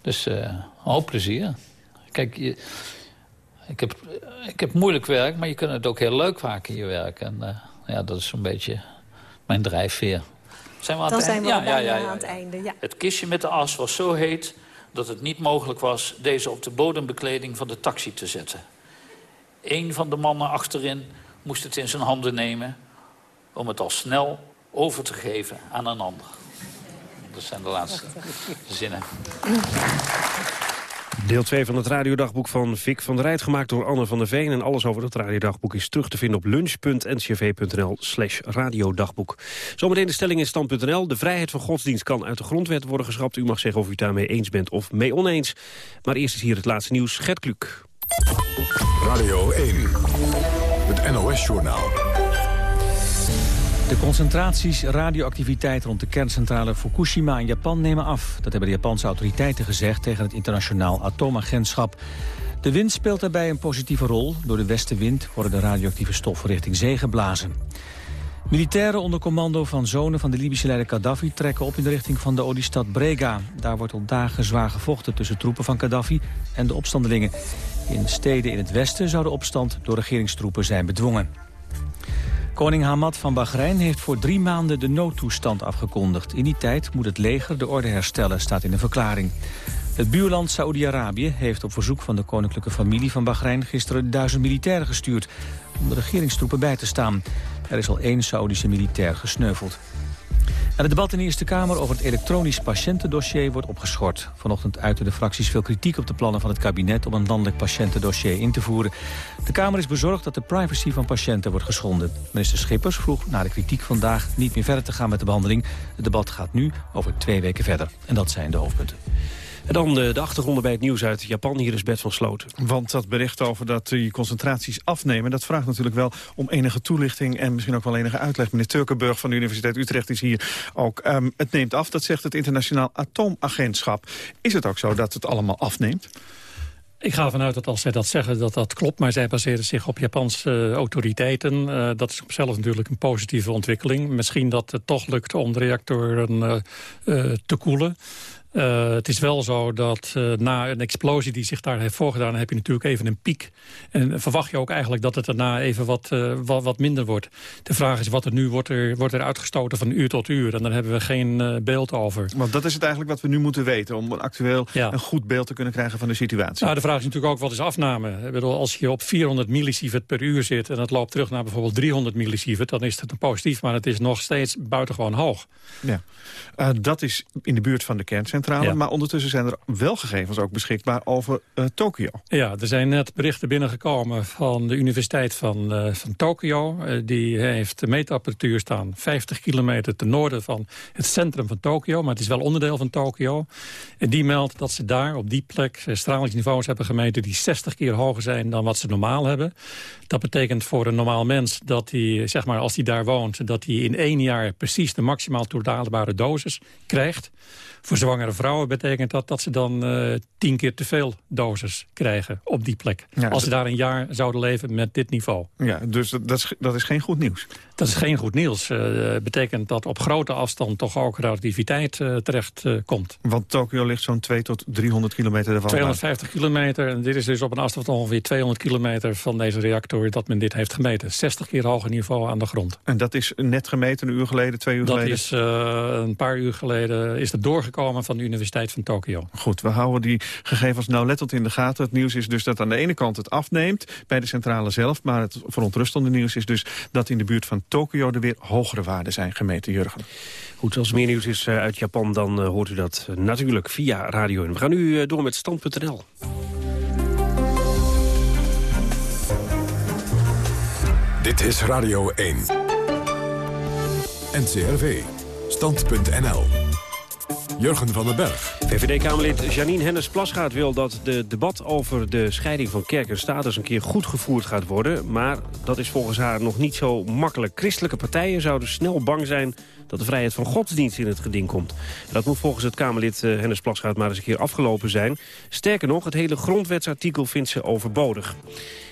Dus uh, een hoop plezier. Kijk, je, ik, heb, ik heb moeilijk werk, maar je kunt het ook heel leuk maken in je werk. En uh, ja, dat is zo'n beetje mijn drijfveer. Zijn we aan Dan het zijn we ja, ja, ja, ja, aan het einde, ja. Het kistje met de as was zo heet dat het niet mogelijk was... deze op de bodembekleding van de taxi te zetten. Eén van de mannen achterin moest het in zijn handen nemen... om het al snel over te geven aan een ander. Dat zijn de laatste zinnen. Deel 2 van het radiodagboek van Vic van der Rijt, gemaakt door Anne van der Veen. En alles over het radiodagboek is terug te vinden op lunch.ncv.nl slash radiodagboek. Zometeen de stelling in stand.nl. De vrijheid van godsdienst kan uit de grondwet worden geschrapt. U mag zeggen of u daarmee eens bent of mee oneens. Maar eerst is hier het laatste nieuws. Gert Kluk. Radio 1, het NOS-journaal. De concentraties radioactiviteit rond de kerncentrale Fukushima in Japan nemen af. Dat hebben de Japanse autoriteiten gezegd tegen het internationaal atoomagentschap. De wind speelt daarbij een positieve rol. Door de westenwind worden de radioactieve stoffen richting zee geblazen. Militairen onder commando van zonen van de Libische leider Gaddafi... trekken op in de richting van de oliestad Brega. Daar wordt al dagen zwaar gevochten tussen troepen van Gaddafi en de opstandelingen. In steden in het westen zou de opstand door regeringstroepen zijn bedwongen. Koning Hamad van Bahrein heeft voor drie maanden de noodtoestand afgekondigd. In die tijd moet het leger de orde herstellen, staat in een verklaring. Het buurland Saoedi-Arabië heeft op verzoek van de koninklijke familie van Bahrein... gisteren duizend militairen gestuurd om de regeringstroepen bij te staan. Er is al één Saoedische militair gesneuveld. Het debat in de Eerste Kamer over het elektronisch patiëntendossier wordt opgeschort. Vanochtend uiten de fracties veel kritiek op de plannen van het kabinet... om een landelijk patiëntendossier in te voeren. De Kamer is bezorgd dat de privacy van patiënten wordt geschonden. Minister Schippers vroeg na de kritiek vandaag niet meer verder te gaan met de behandeling. Het debat gaat nu over twee weken verder. En dat zijn de hoofdpunten. En dan de, de achtergronden bij het nieuws uit Japan. Hier is Bert van Sloten. Want dat bericht over dat die concentraties afnemen... dat vraagt natuurlijk wel om enige toelichting... en misschien ook wel enige uitleg. Meneer Turkenburg van de Universiteit Utrecht is hier ook. Um, het neemt af, dat zegt het Internationaal Atoomagentschap. Is het ook zo dat het allemaal afneemt? Ik ga ervan uit dat als zij dat zeggen, dat dat klopt. Maar zij baseren zich op Japanse uh, autoriteiten. Uh, dat is op zichzelf natuurlijk een positieve ontwikkeling. Misschien dat het toch lukt om de reactoren uh, te koelen. Uh, het is wel zo dat uh, na een explosie die zich daar heeft voorgedaan... heb je natuurlijk even een piek. En verwacht je ook eigenlijk dat het daarna even wat, uh, wat, wat, minder wordt. De vraag is wat er nu wordt er, wordt er uitgestoten van uur tot uur. En daar hebben we geen beeld over. Want dat is het eigenlijk wat we nu moeten weten... om actueel ja. een goed beeld te kunnen krijgen van de situatie. Nou, de vraag is natuurlijk ook wat is afname. Ik bedoel, als je op 400 millisievert per uur zit... en het loopt terug naar bijvoorbeeld 300 millisievert... dan is het een positief, maar het is nog steeds buitengewoon hoog. Ja. dat is in de buurt van de kerncentrum Ja. Maar ondertussen zijn er wel gegevens ook beschikbaar over uh, Tokio. Ja, er zijn net berichten binnengekomen van de Universiteit van, uh, van Tokio. Uh, die heeft meetapparatuur staan 50 kilometer ten noorden van het centrum van Tokio. Maar het is wel onderdeel van Tokio. En die meldt dat ze daar op die plek stralingsniveaus hebben gemeten... die 60 keer hoger zijn dan wat ze normaal hebben. Dat betekent voor een normaal mens dat hij, zeg maar, als hij daar woont... dat hij in één jaar precies de maximaal toelaatbare dosis krijgt. Voor zwangere vrouwen betekent dat dat ze dan uh, tien keer te veel dosis krijgen op die plek. Ja, als ze daar een jaar zouden leven met dit niveau. Ja, dus dat is, dat is geen goed nieuws. Dat is geen goed nieuws. Uh, betekent dat op grote afstand toch ook relativiteit uh, terecht komt. Want Tokio ligt zo'n 2 tot 300 kilometer ervan. 250 kilometer. En dit is dus op een afstand van ongeveer 200 kilometer van deze reactor dat men dit heeft gemeten. 60 keer hoger niveau aan de grond. En dat is net gemeten een uur geleden, twee uur dat geleden? Dat is een paar uur geleden is dat doorgekomen van de Universiteit van Tokio. Goed, we houden die gegevens nauwlettend in de gaten. Het nieuws is dus dat aan de ene kant het afneemt bij de centrale zelf. Maar het verontrustende nieuws is dus dat in de buurt van Tokio er weer hogere waarden zijn gemeten, Jurgen. Goed, als er meer nieuws is uit Japan, dan uh, hoort u dat natuurlijk via Radio. En we gaan nu uh, door met stand.nl. Dit is Radio 1. NCRV. Stand.nl. Jurgen van den Berg. VVD-Kamerlid Janine Hennis-Plasgaard wil dat de debat over de scheiding van kerk en staat eens een keer goed gevoerd gaat worden. Maar dat is volgens haar nog niet zo makkelijk. Christelijke partijen zouden snel bang zijn dat de vrijheid van godsdienst in het geding komt. Dat moet volgens het Kamerlid uh, Hennis Plasgaard maar eens een keer afgelopen zijn. Sterker nog, het hele grondwetsartikel vindt ze overbodig.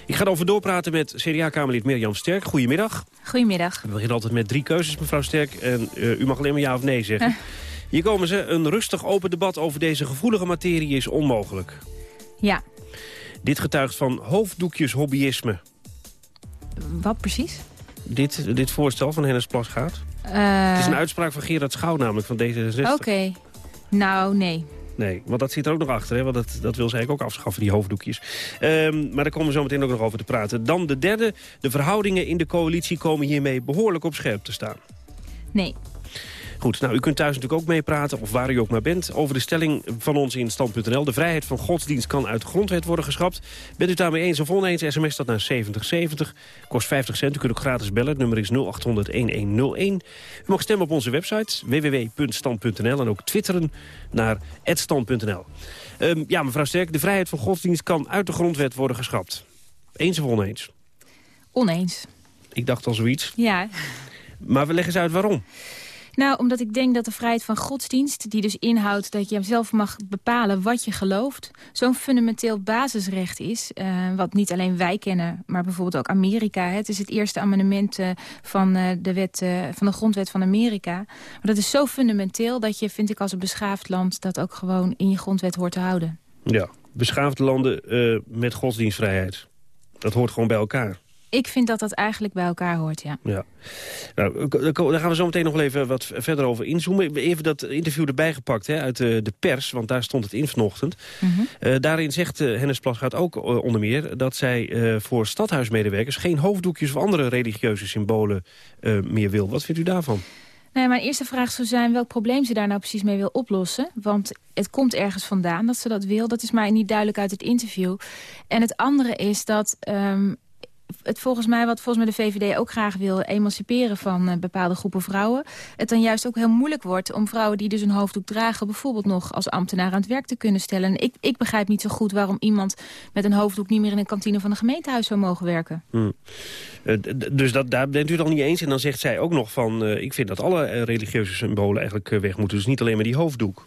Ik ga erover doorpraten met CDA-Kamerlid Mirjam Sterk. Goedemiddag. Goedemiddag. We beginnen altijd met drie keuzes, mevrouw Sterk. En uh, u mag alleen maar ja of nee zeggen. Hier komen ze. Een rustig open debat over deze gevoelige materie is onmogelijk. Ja. Dit getuigt van hoofddoekjes-hobbyisme. Wat precies? Dit, dit voorstel van Hennis Plasgaard. Uh... Het is een uitspraak van Gerard Schouw namelijk, van D66. Oké. Okay. Nou, nee. Nee, want dat zit er ook nog achter. Hè? Want dat, dat wil ze eigenlijk ook afschaffen, die hoofddoekjes. Um, maar daar komen we zo meteen ook nog over te praten. Dan de derde. De verhoudingen in de coalitie komen hiermee behoorlijk op scherp te staan. Nee. Goed, nou, u kunt thuis natuurlijk ook meepraten, of waar u ook maar bent... over de stelling van ons in stand.nl. De vrijheid van godsdienst kan uit de grondwet worden geschrapt. Bent u daarmee eens of oneens, sms dat naar 7070. Kost 50 cent, u kunt ook gratis bellen. Het nummer is 0800-1101. U mag stemmen op onze website www.stand.nl... en ook twitteren naar @stand.nl. Um, ja, mevrouw Sterk, de vrijheid van godsdienst kan uit de grondwet worden geschrapt. Eens of oneens? Oneens. Ik dacht al zoiets. Ja. Maar we leggen eens uit waarom. Nou, omdat ik denk dat de vrijheid van godsdienst... die dus inhoudt dat je zelf mag bepalen wat je gelooft... zo'n fundamenteel basisrecht is. Uh, wat niet alleen wij kennen, maar bijvoorbeeld ook Amerika. Hè. Het is het eerste amendement uh, van, uh, de wet, van de grondwet van Amerika. Maar dat is zo fundamenteel dat je, vind ik als een beschaafd land... dat ook gewoon in je grondwet hoort te houden. Ja, beschaafde landen met godsdienstvrijheid. Dat hoort gewoon bij elkaar. Ik vind dat dat eigenlijk bij elkaar hoort, ja. ja. Nou, daar gaan we zo meteen nog wel even wat verder over inzoomen. Even dat interview erbij gepakt hè, uit de, de pers, want daar stond het in vanochtend. Mm -hmm. uh, daarin zegt uh, Hennis Plasgaard ook uh, onder meer... dat zij uh, voor stadhuismedewerkers geen hoofddoekjes of andere religieuze symbolen meer wil. Wat vindt u daarvan? Nee, mijn eerste vraag zou zijn welk probleem ze daar nou precies mee wil oplossen. Want het komt ergens vandaan dat ze dat wil. Dat is mij niet duidelijk uit het interview. En het andere is dat... Um, het volgens mij, wat volgens mij de VVD ook graag wil... emanciperen van uh, bepaalde groepen vrouwen... het dan juist ook heel moeilijk wordt om vrouwen die dus een hoofddoek dragen... bijvoorbeeld nog als ambtenaar aan het werk te kunnen stellen. En ik, ik begrijp niet zo goed waarom iemand met een hoofddoek... niet meer in een kantine van een gemeentehuis zou mogen werken. Hmm. Uh, dus dat, daar bent u al niet eens. En dan zegt zij ook nog van... Uh, ik vind dat alle religieuze symbolen eigenlijk weg moeten. Dus niet alleen maar die hoofddoek.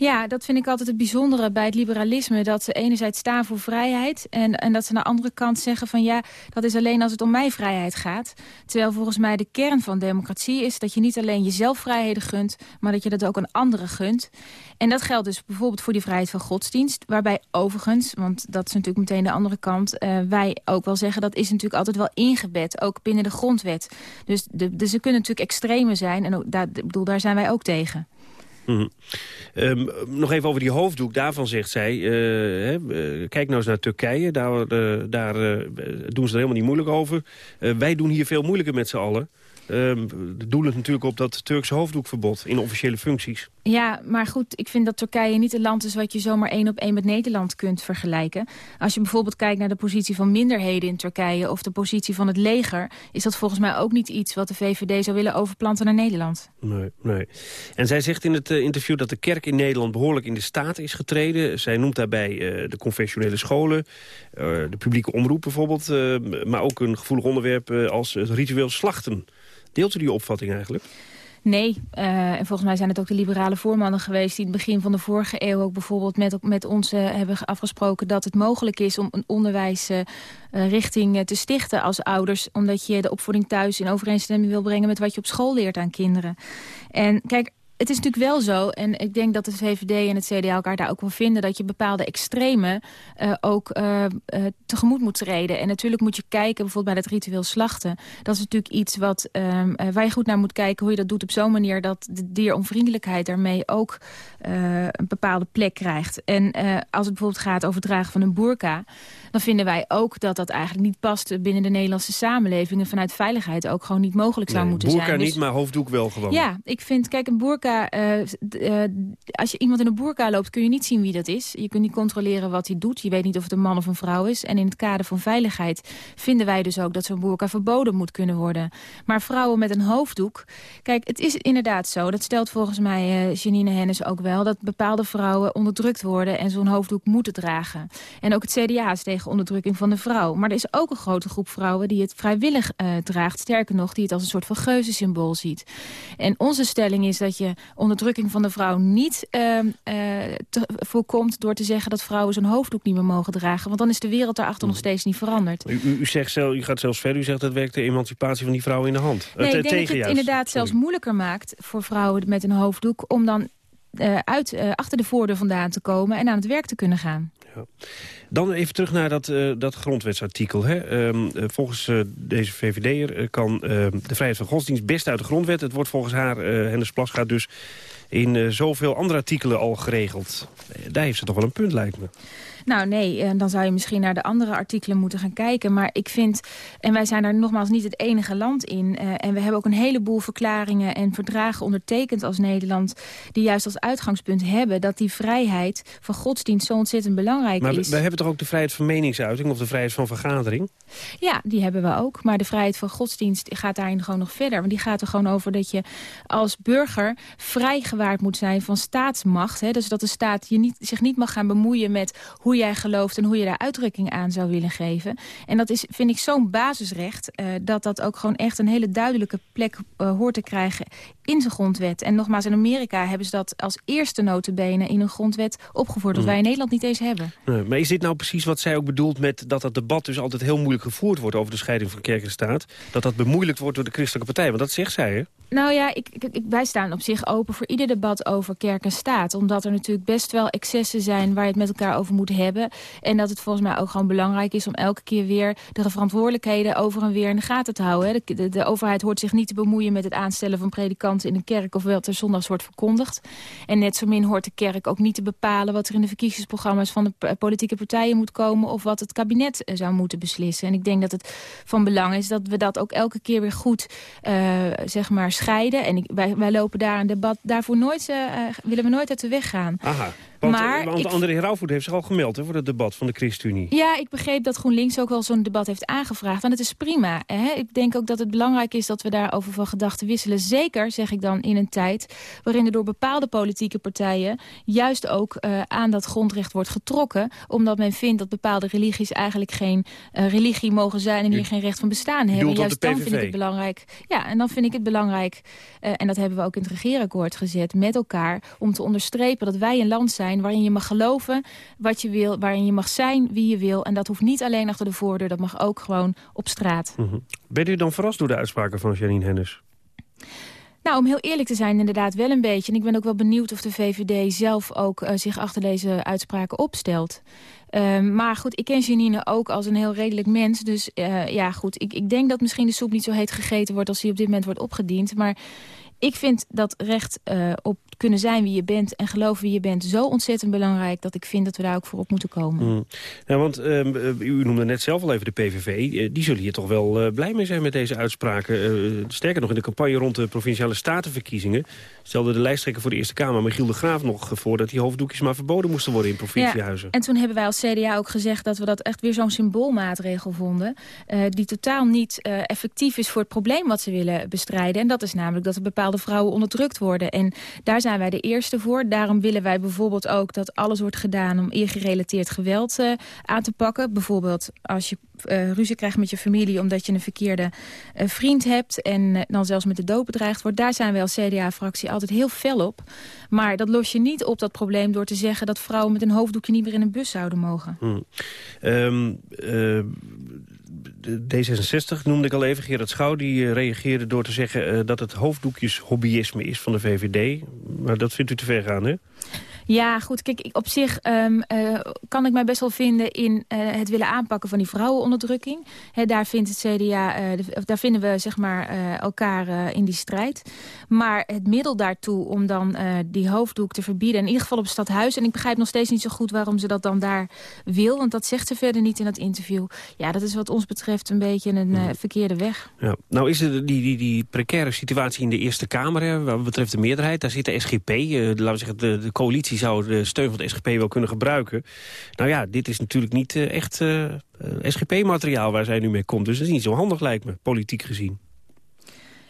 Ja, dat vind ik altijd het bijzondere bij het liberalisme. Dat ze enerzijds staan voor vrijheid. En, en dat ze aan de andere kant zeggen van ja, dat is alleen als het om mijn vrijheid gaat. Terwijl volgens mij de kern van democratie is dat je niet alleen jezelf vrijheden gunt. Maar dat je dat ook aan anderen gunt. En dat geldt dus bijvoorbeeld voor die vrijheid van godsdienst. Waarbij overigens, want dat is natuurlijk meteen de andere kant. Uh, wij ook wel zeggen dat is natuurlijk altijd wel ingebed. Ook binnen de grondwet. Dus, de, dus kunnen natuurlijk extreme zijn. En ook, daar, bedoel, daar zijn wij ook tegen. -hmm. um, nog even over die hoofddoek. Daarvan zegt zij, hè, uh, kijk nou eens naar Turkije. Daar, uh, daar doen ze er helemaal niet moeilijk over. wij doen hier veel moeilijker met z'n allen. Uh, doelend natuurlijk op dat Turkse hoofddoekverbod in officiële functies. Ja, maar goed, ik vind dat Turkije niet een land is... wat je zomaar één op één met Nederland kunt vergelijken. Als je bijvoorbeeld kijkt naar de positie van minderheden in Turkije... of de positie van het leger... is dat volgens mij ook niet iets wat de VVD zou willen overplanten naar Nederland. Nee, nee. En zij zegt in het uh, interview dat de kerk in Nederland behoorlijk in de staat is getreden. Zij noemt daarbij uh, de confessionele scholen, uh, de publieke omroep bijvoorbeeld... maar ook een gevoelig onderwerp als ritueel slachten. Deelt u die opvatting eigenlijk? Nee, uh, en volgens mij zijn het ook de liberale voormannen geweest... die in het begin van de vorige eeuw ook bijvoorbeeld met, met ons uh, hebben afgesproken... dat het mogelijk is om een onderwijsrichting uh, te stichten als ouders... omdat je de opvoeding thuis in overeenstemming wil brengen... met wat je op school leert aan kinderen. En kijk, het is natuurlijk wel zo, en ik denk dat de VVD en het CDA elkaar daar ook wel vinden... dat je bepaalde extreme uh, ook uh, uh, tegemoet moet treden. En natuurlijk moet je kijken, bijvoorbeeld bij het ritueel slachten. Dat is natuurlijk iets wat, waar je goed naar moet kijken... hoe je dat doet op zo'n manier dat de dieronvriendelijkheid daarmee ook een bepaalde plek krijgt. En als het bijvoorbeeld gaat over het dragen van een burka... dan vinden wij ook dat dat eigenlijk niet past binnen de Nederlandse samenleving... en vanuit veiligheid ook gewoon niet mogelijk zou nee, moeten burka zijn. niet, dus, maar hoofddoek wel gewoon. Ja, ik vind, kijk, een burka uh, uh, als je iemand in een boerka loopt, kun je niet zien wie dat is. Je kunt niet controleren wat hij doet. Je weet niet of het een man of een vrouw is. En in het kader van veiligheid vinden wij dus ook dat zo'n boerka verboden moet kunnen worden. Maar vrouwen met een hoofddoek... Kijk, het is inderdaad zo, dat stelt volgens mij uh, Janine Hennis ook wel... dat bepaalde vrouwen onderdrukt worden en zo'n hoofddoek moeten dragen. En ook het CDA is tegen onderdrukking van de vrouw. Maar er is ook een grote groep vrouwen die het vrijwillig draagt. Sterker nog, die het als een soort van geuzensymbool ziet. En onze stelling is dat je onderdrukking van de vrouw niet uh, uh, te, voorkomt... door te zeggen dat vrouwen zo'n hoofddoek niet meer mogen dragen. Want dan is de wereld daarachter nog steeds niet veranderd. U, u, zegt zelf, u gaat zelfs verder, u zegt dat werkt de emancipatie van die vrouwen in de hand. Nee, uh, ik denk dat het inderdaad Sorry. zelfs moeilijker maakt voor vrouwen met een hoofddoek... om dan uh, uit, uh, achter de voordeur vandaan te komen en aan het werk te kunnen gaan. Ja. Dan even terug naar dat, uh, dat grondwetsartikel. Hè. Uh, volgens uh, deze VVD'er kan de vrijheid van godsdienst best uit de grondwet. Het wordt volgens haar, Hennis Plasgaard, dus in zoveel andere artikelen al geregeld. Daar heeft ze toch wel een punt, lijkt me. Nou nee, dan zou je misschien naar de andere artikelen moeten gaan kijken. Maar ik vind, en wij zijn daar nogmaals niet het enige land in... Uh, en we hebben ook een heleboel verklaringen en verdragen ondertekend als Nederland... die juist als uitgangspunt hebben dat die vrijheid van godsdienst zo ontzettend belangrijk maar is. Maar we hebben toch ook de vrijheid van meningsuiting of de vrijheid van vergadering? Ja, die hebben we ook. Maar de vrijheid van godsdienst gaat daarin gewoon nog verder. Want die gaat er gewoon over dat je als burger vrijgewaard moet zijn van staatsmacht. Hè? Dus dat de staat je niet, zich niet mag gaan bemoeien met hoe jij gelooft en hoe je daar uitdrukking aan zou willen geven. En dat is, vind ik, zo'n basisrecht uh, dat dat ook gewoon echt een hele duidelijke plek uh, hoort te krijgen in zijn grondwet. En nogmaals, in Amerika hebben ze dat als eerste notenbenen in hun grondwet opgevoerd, dat mm. wij in Nederland niet eens hebben. Nee, maar is dit nou precies wat zij ook bedoelt met dat dat debat dus altijd heel moeilijk gevoerd wordt over de scheiding van kerk en staat? Dat dat bemoeilijkt wordt door de christelijke partij, want dat zegt zij, hè? Nou ja, ik, ik, wij staan op zich open voor ieder debat over kerk en staat. Omdat er natuurlijk best wel excessen zijn waar je het met elkaar over moet hebben. En dat het volgens mij ook gewoon belangrijk is om elke keer weer de verantwoordelijkheden over en weer in de gaten te houden. De, de, de overheid hoort zich niet te bemoeien met het aanstellen van predikanten in een kerk of wat er zondags wordt verkondigd. En net zo min hoort de kerk ook niet te bepalen wat er in de verkiezingsprogramma's van de politieke partijen moet komen of wat het kabinet zou moeten beslissen. En ik denk dat het van belang is dat we dat ook elke keer weer goed, uh, zeg maar, scheiden. En ik, wij, wij lopen daar een debat, daarvoor nooit, uh, willen we nooit uit de weg gaan. Aha. Want, maar want ik, André Rauwvoet heeft zich al gemeld hè, voor het debat van de ChristenUnie. Ja, ik begreep dat GroenLinks ook wel zo'n debat heeft aangevraagd. En het is prima. Hè? Ik denk ook dat het belangrijk is dat we daarover van gedachten wisselen. Zeker, zeg ik dan, in een tijd waarin er door bepaalde politieke partijen... juist ook uh, aan dat grondrecht wordt getrokken. Omdat men vindt dat bepaalde religies eigenlijk geen uh, religie mogen zijn... en hier geen recht van bestaan hebben. Juist dan vind ik het belangrijk. Ja, en dan vind ik het belangrijk, uh, en dat hebben we ook in het regeerakkoord gezet... met elkaar, om te onderstrepen dat wij een land zijn waarin je mag geloven wat je wil, waarin je mag zijn wie je wil. En dat hoeft niet alleen achter de voordeur, dat mag ook gewoon op straat. Mm -hmm. Ben u dan verrast door de uitspraken van Janine Hennis? Nou, om heel eerlijk te zijn inderdaad wel een beetje. En ik ben ook wel benieuwd of de VVD zelf ook uh, zich achter deze uitspraken opstelt. Uh, maar goed, ik ken Janine ook als een heel redelijk mens. Dus uh, ja, goed, ik, ik denk dat misschien de soep niet zo heet gegeten wordt... als die op dit moment wordt opgediend. Maar ik vind dat recht uh, op kunnen zijn wie je bent en geloven wie je bent zo ontzettend belangrijk dat ik vind dat we daar ook voor op moeten komen. Mm. Ja, want uh, u noemde net zelf al even de PVV. Uh, die zullen hier toch wel blij mee zijn met deze uitspraken. sterker nog, in de campagne rond de Provinciale Statenverkiezingen... stelde de lijsttrekker voor de Eerste Kamer, Michiel de Graaf, nog voor... dat die hoofddoekjes maar verboden moesten worden in provinciehuizen. Ja, en toen hebben wij als CDA ook gezegd dat we dat echt weer zo'n symboolmaatregel vonden... die totaal niet effectief is voor het probleem wat ze willen bestrijden. En dat is namelijk dat er bepaalde vrouwen onderdrukt worden. En daar zijn wij de eerste voor. Daarom willen wij bijvoorbeeld ook dat alles wordt gedaan om eergerelateerd geweld uh, aan te pakken. Bijvoorbeeld als je uh, ruzie krijgt met je familie omdat je een verkeerde uh, vriend hebt... en dan zelfs met de dood bedreigd wordt. Daar zijn wij als CDA-fractie altijd heel fel op. Maar dat los je niet op, dat probleem, door te zeggen... dat vrouwen met een hoofddoekje niet meer in een bus zouden mogen. Hmm. Um, D66 noemde ik al even. Gerard Schouw die reageerde door te zeggen dat het hoofddoekjes-hobbyisme is van de VVD. Maar dat vindt u te ver gaan, hè? Ja, goed. Kijk, op zich um, uh, kan ik mij best wel vinden in uh, het willen aanpakken van die vrouwenonderdrukking. He, daar, vindt het CDA, uh, daar vinden we zeg maar, elkaar in die strijd. Maar het middel daartoe om dan die hoofddoek te verbieden... in ieder geval op het stadhuis... en ik begrijp nog steeds niet zo goed waarom ze dat dan daar wil... want dat zegt ze verder niet in dat interview. Ja, dat is wat ons betreft een beetje een verkeerde weg. Ja. Nou is er die, die, die precaire situatie in de Eerste Kamer... Hè, wat betreft de meerderheid. Daar zit de SGP, laten we zeggen de, de coalitie zou de steun van de SGP wel kunnen gebruiken. Nou ja, dit is natuurlijk niet uh, echt uh, SGP-materiaal waar zij nu mee komt. Dus dat is niet zo handig lijkt me, politiek gezien.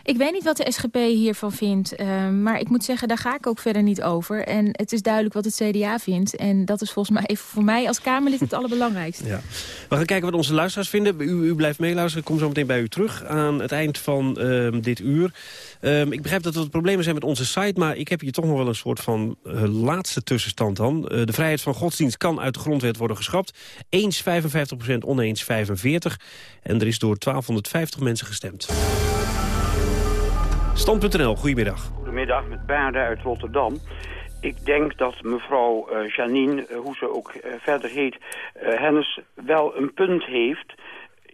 Ik weet niet wat de SGP hiervan vindt. Uh, maar ik moet zeggen, daar ga ik ook verder niet over. En het is duidelijk wat het CDA vindt. En dat is volgens mij even voor mij als Kamerlid het allerbelangrijkste. Ja. We gaan kijken wat onze luisteraars vinden. U, u blijft meeluisteren. Ik kom zo meteen bij u terug aan het eind van uh, dit uur. Uh, ik begrijp dat er problemen zijn met onze site... maar ik heb hier toch nog wel een soort van uh, laatste tussenstand dan. Uh, de vrijheid van godsdienst kan uit de grondwet worden geschrapt. Eens 55% oneens 45. En er is door 1250 mensen gestemd. Stand.nl, goedemiddag. Goedemiddag, met Baarden uit Rotterdam. Ik denk dat mevrouw uh, Janine, uh, hoe ze ook uh, verder heet, Hennis wel een punt heeft.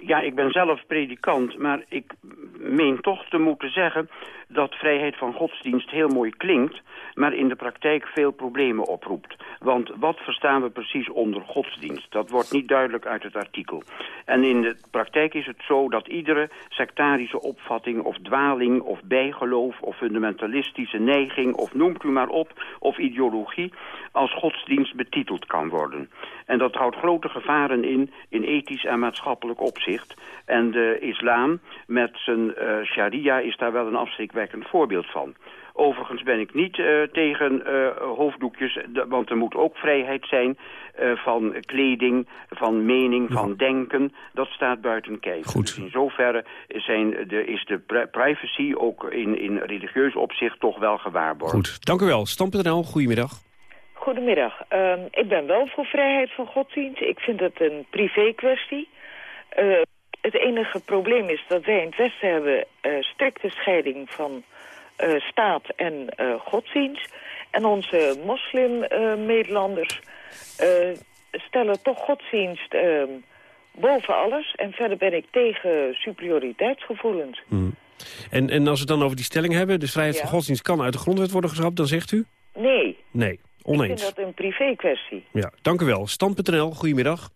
Ja, ik ben zelf predikant, maar ik meen toch te moeten zeggen dat vrijheid van godsdienst heel mooi klinkt, maar in de praktijk veel problemen oproept. Want wat verstaan we precies onder godsdienst? Dat wordt niet duidelijk uit het artikel. En in de praktijk is het zo dat iedere sectarische opvatting of dwaling of bijgeloof of fundamentalistische neiging of noemt u maar op of ideologie als godsdienst betiteld kan worden. En dat houdt grote gevaren in in ethisch en maatschappelijk opzicht. En de islam met zijn uh, sharia is daar wel een afschrikwekkend voorbeeld van. Overigens ben ik niet uh, tegen uh, hoofddoekjes, want er moet ook vrijheid zijn uh, van kleding, van mening, van denken. Dat staat buiten kijf. Goed. Dus in zoverre zijn de, is de privacy ook in, in religieus opzicht toch wel gewaarborgd. Goed, dank u wel. Stam.nl, goedemiddag. Goedemiddag. Uh, ik ben wel voor vrijheid van godsdienst. Ik vind het een privé kwestie. Uh, het enige probleem is dat wij in het Westen hebben uh, strikte scheiding van uh, staat en uh, godsdienst. En onze moslim-Nederlanders stellen toch godsdienst ehm, boven alles. En verder ben ik tegen superioriteitsgevoelens. Hmm. En, en als we het dan over die stelling hebben, dus vrijheid ja. van godsdienst kan uit de grondwet worden geschrapt, dan zegt u? Nee. Nee, oneens. Ik vind dat een privé kwestie. Ja, dank u wel. Stand.nl, goedemiddag.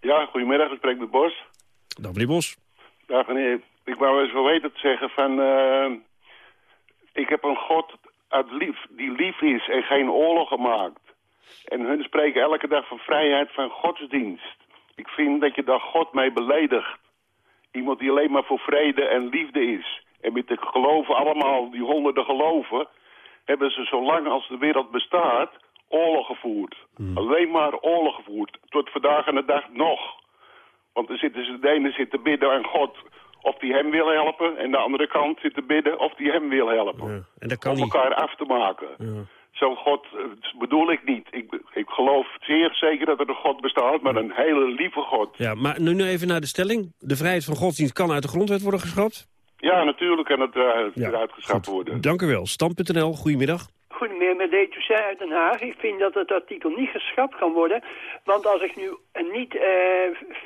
Ja, goedemiddag, ik spreek met Bos. Dag meneer Bos. Dag meneer, ik wou eens wel weten te zeggen van... Uh, ik heb een God uit lief, die lief is en geen oorlogen maakt. En hun spreken elke dag van vrijheid van godsdienst. Ik vind dat je daar God mee beledigt. Iemand die alleen maar voor vrede en liefde is. En met de geloven allemaal, die honderden geloven... hebben ze zolang als de wereld bestaat oorlog gevoerd. Hmm. Alleen maar oorlog gevoerd. Tot vandaag en de dag nog. Want er zitten ze, de ene zit te bidden aan God of die hem wil helpen. En de andere kant zit te bidden of die hem wil helpen. Ja, en dat kan om elkaar af te maken. Ja. Zo God bedoel ik niet. Ik, ik geloof zeer zeker dat er een God bestaat, maar een hele lieve God. Ja, maar nu, nu even naar de stelling. De vrijheid van godsdienst kan uit de grondwet worden geschrapt? Ja, natuurlijk kan het uh, eruit geschrapt worden. Dank u wel. Stam.nl, goedemiddag. Goedemiddag, met D. Toussaint uit Den Haag. Ik vind dat het artikel niet geschrapt kan worden. Want als ik nu niet uh,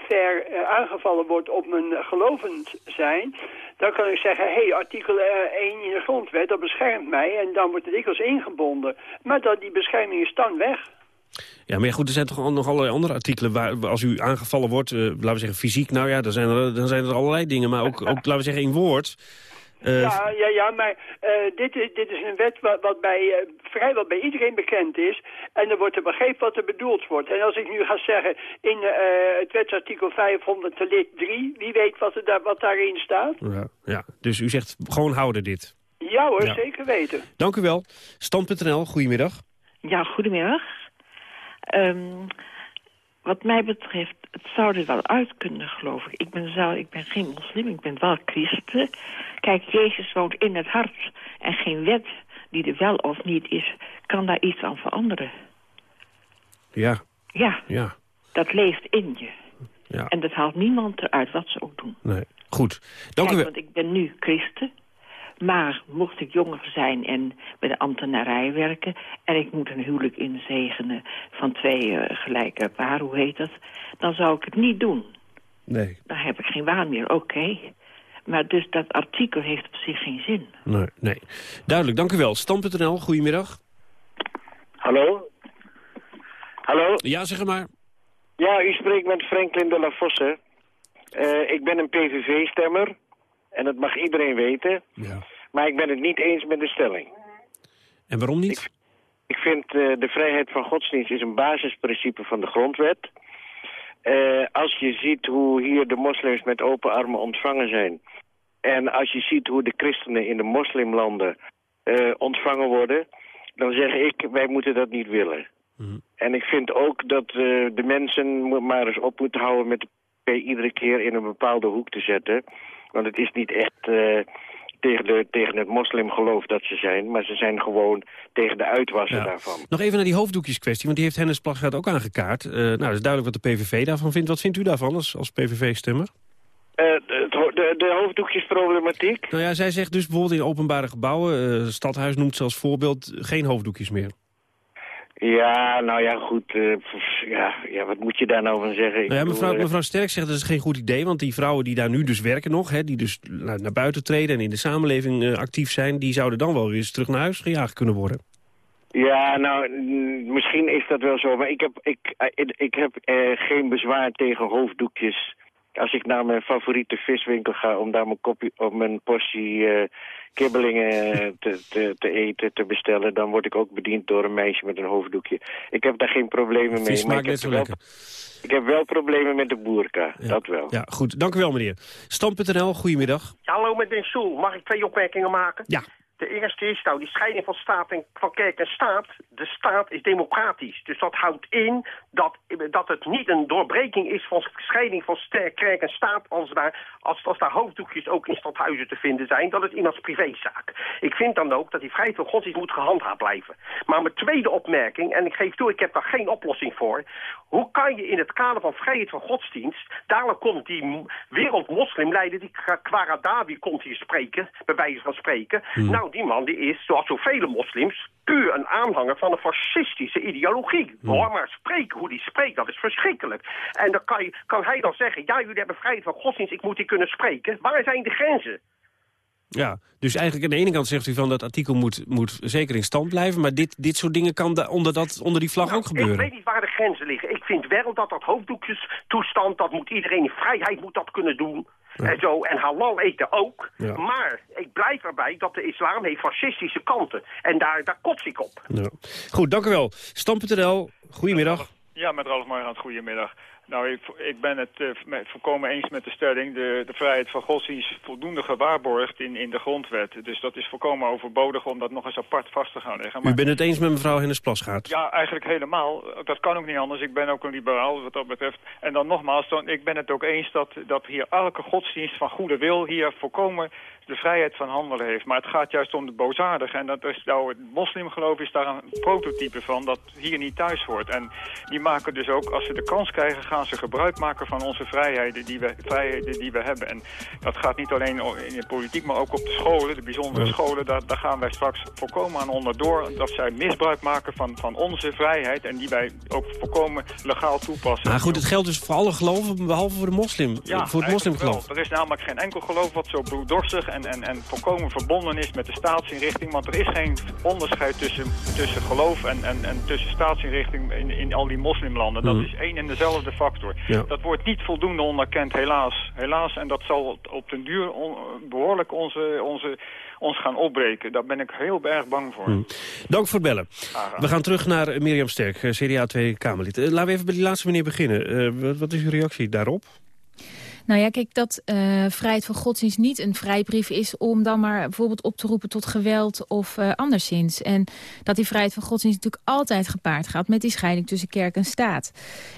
ver uh, aangevallen word op mijn gelovend zijn... dan kan ik zeggen, hé, hey, artikel uh, 1 in de grondwet, dat beschermt mij... en dan wordt het dikwijls ingebonden. Maar dat, die bescherming is dan weg. Ja, maar goed, er zijn toch nog allerlei andere artikelen... waar als u aangevallen wordt, laten we zeggen fysiek... nou ja, dan zijn er, dan zijn er allerlei dingen. Maar ook, ook laten we zeggen, in woord... Uh, ja, ja, ja, maar uh, dit, is, dit is een wet wat, wat bij, uh, vrijwel bij iedereen bekend is. En er wordt er begrepen wat er bedoeld wordt. En als ik nu ga zeggen in het wetsartikel 500 lid 3... wie weet wat, er daar, wat daarin staat? Ja, ja, dus u zegt gewoon houden dit. Ja hoor, ja. zeker weten. Dank u wel. Stand.nl, goedemiddag. Ja, goedemiddag. Um, wat mij betreft, het zou er wel uit kunnen, geloof ik. Ik ben, zelf, ik ben geen moslim, ik ben wel christen. Kijk, Jezus woont in het hart. En geen wet die er wel of niet is, kan daar iets aan veranderen. Ja. Ja. Ja. Dat leeft in je. Ja. En dat haalt niemand eruit, wat ze ook doen. Nee. Goed. Dank Kijk, u wel. want ik ben nu christen. Maar mocht ik jonger zijn en bij de ambtenarij werken... en ik moet een huwelijk inzegenen van twee uh, gelijke paren, hoe heet dat... dan zou ik het niet doen. Nee. Dan heb ik geen waan meer, oké. Okay. Maar dus dat artikel heeft op zich geen zin. Nee, nee. Duidelijk, dank u wel. Stam.nl, goedemiddag. Hallo? Hallo? Ja, zeg maar. Ja, u spreekt met Franklin de la Fosse. Uh, ik ben een PVV-stemmer... En dat mag iedereen weten. Ja. Maar ik ben het niet eens met de stelling. En waarom niet? Ik, ik vind uh, de vrijheid van godsdienst is een basisprincipe van de grondwet. Uh, als je ziet hoe hier de moslims met open armen ontvangen zijn... en als je ziet hoe de christenen in de moslimlanden uh, ontvangen worden... dan zeg ik, wij moeten dat niet willen. Mm. En ik vind ook dat de mensen maar eens op moeten houden... met de iedere keer in een bepaalde hoek te zetten... Want het is niet echt uh, tegen, de, tegen het moslimgeloof dat ze zijn... maar ze zijn gewoon tegen de uitwassen ja. daarvan. Nog even naar die hoofddoekjeskwestie, want die heeft Hennis Plasgaard ook aangekaart. Uh, nou, dat is duidelijk wat de PVV daarvan vindt. Wat vindt u daarvan als, als PVV-stemmer? Uh, de, de, de hoofddoekjesproblematiek? Nou ja, zij zegt dus bijvoorbeeld in openbare gebouwen... Stadhuis noemt ze als voorbeeld geen hoofddoekjes meer. Ja, nou ja, goed. Uh, ja, ja, wat moet je daar nou van zeggen? Nou ja, mevrouw, mevrouw Sterk zegt dat is geen goed idee, want die vrouwen die daar nu dus werken nog... Hè, die dus naar, naar buiten treden en in de samenleving uh, actief zijn... die zouden dan wel weer eens terug naar huis gejaagd kunnen worden. Ja, nou, misschien is dat wel zo, maar ik heb, ik, ik, ik heb uh, geen bezwaar tegen hoofddoekjes... Als ik naar mijn favoriete viswinkel ga om daar mijn, kopie, om mijn portie uh, kibbelingen te, te, te, eten, te bestellen... dan word ik ook bediend door een meisje met een hoofddoekje. Ik heb daar geen problemen mee. maar ik heb, wel, lekker. ik heb wel problemen met de boerka, ja. dat wel. Ja, goed. Dank u wel, meneer. Stand.nl, goedemiddag. Hallo, met Ben Soel. Mag ik twee opmerkingen maken? Ja. De eerste is nou die scheiding van staat en van kerk en staat. De staat is democratisch. Dus dat houdt in dat, dat het niet een doorbreking is van scheiding van kerk en staat als daar, als, als daar hoofddoekjes ook in stadhuizen te vinden zijn. Dat het iemands privézaak. Ik vind dan ook dat die vrijheid van godsdienst moet gehandhaafd blijven. Maar mijn tweede opmerking, en ik geef toe, ik heb daar geen oplossing voor. Hoe kan je in het kader van vrijheid van godsdienst, dadelijk komt die wereldmoslimleider, die Kwaradawi komt hier spreken, bij wijze van spreken. Hmm. Nou, die man die is, zoals zoveel moslims, puur een aanhanger van een fascistische ideologie. Hmm. Hoor maar spreken, hoe die spreekt, dat is verschrikkelijk. En dan kan, je, kan hij dan zeggen, ja, jullie hebben vrijheid van godsdienst, ik moet hier kunnen spreken. Waar zijn de grenzen? Ja, dus eigenlijk aan de ene kant zegt u van dat artikel moet, moet zeker in stand blijven... maar dit, dit soort dingen kan onder, dat, onder die vlag nou, ook gebeuren. Ik weet niet waar de grenzen liggen. Ik vind wel dat dat hoofddoekjes toestand, dat moet iedereen in vrijheid moet dat kunnen doen... En zo, en halal eten ook. Ja. Maar ik blijf erbij dat de islam heeft fascistische kanten. En daar, daar kots ik op. Ja. Goed, dank u wel. Stam.nl, goedemiddag. Ja, met Ralf Margant, goedemiddag. Nou, ik, ik ben het uh, volkomen eens met de stelling. De, de vrijheid van godsdienst is voldoende gewaarborgd in, in de grondwet. Dus dat is volkomen overbodig om dat nog eens apart vast te gaan leggen. Maar, U bent het eens met mevrouw Hennis Plasgaard? Ja, eigenlijk helemaal. Dat kan ook niet anders. Ik ben ook een liberaal wat dat betreft. En dan nogmaals, dan, ik ben het ook eens dat, dat hier elke godsdienst van goede wil hier volkomen de vrijheid van handelen heeft. Maar het gaat juist om de boosaardige. En dat is nou, het moslimgeloof is daar een prototype van dat hier niet thuis hoort. En die maken dus ook, als ze de kans krijgen, gaan gaan ze gebruik maken van onze vrijheden die we, vrijheden die we hebben. En dat gaat niet alleen in de politiek, maar ook op de scholen, de bijzondere scholen. Daar, daar gaan wij straks voorkomen aan onderdoor dat zij misbruik maken van, van onze vrijheid en die wij ook voorkomen legaal toepassen. Maar goed, het geldt dus voor alle geloven, behalve voor de moslim. Ja, voor het moslimgeloof. Er is namelijk geen enkel geloof wat zo bloeddorstig en, en, en volkomen verbonden is met de staatsinrichting. Want er is geen onderscheid tussen, tussen geloof en, en, en tussen staatsinrichting in, in al die moslimlanden. Dat Mhm. is één en dezelfde factor. Ja. Dat wordt niet voldoende onderkend, helaas. Helaas, en dat zal op den duur on- behoorlijk onze, onze, ons gaan opbreken. Daar ben ik heel erg bang voor. Hm. Dank voor het bellen. We gaan terug naar Mirjam Sterk, eh, CDA Tweede Kamerlid. Eh, laten we even bij die laatste meneer beginnen. Eh, wat is uw reactie daarop? Nou ja, kijk, dat eh, vrijheid van godsdienst niet een vrijbrief is... om dan maar bijvoorbeeld op te roepen tot geweld of eh, anderszins. En dat die vrijheid van godsdienst natuurlijk altijd gepaard gaat... met die scheiding tussen kerk en staat.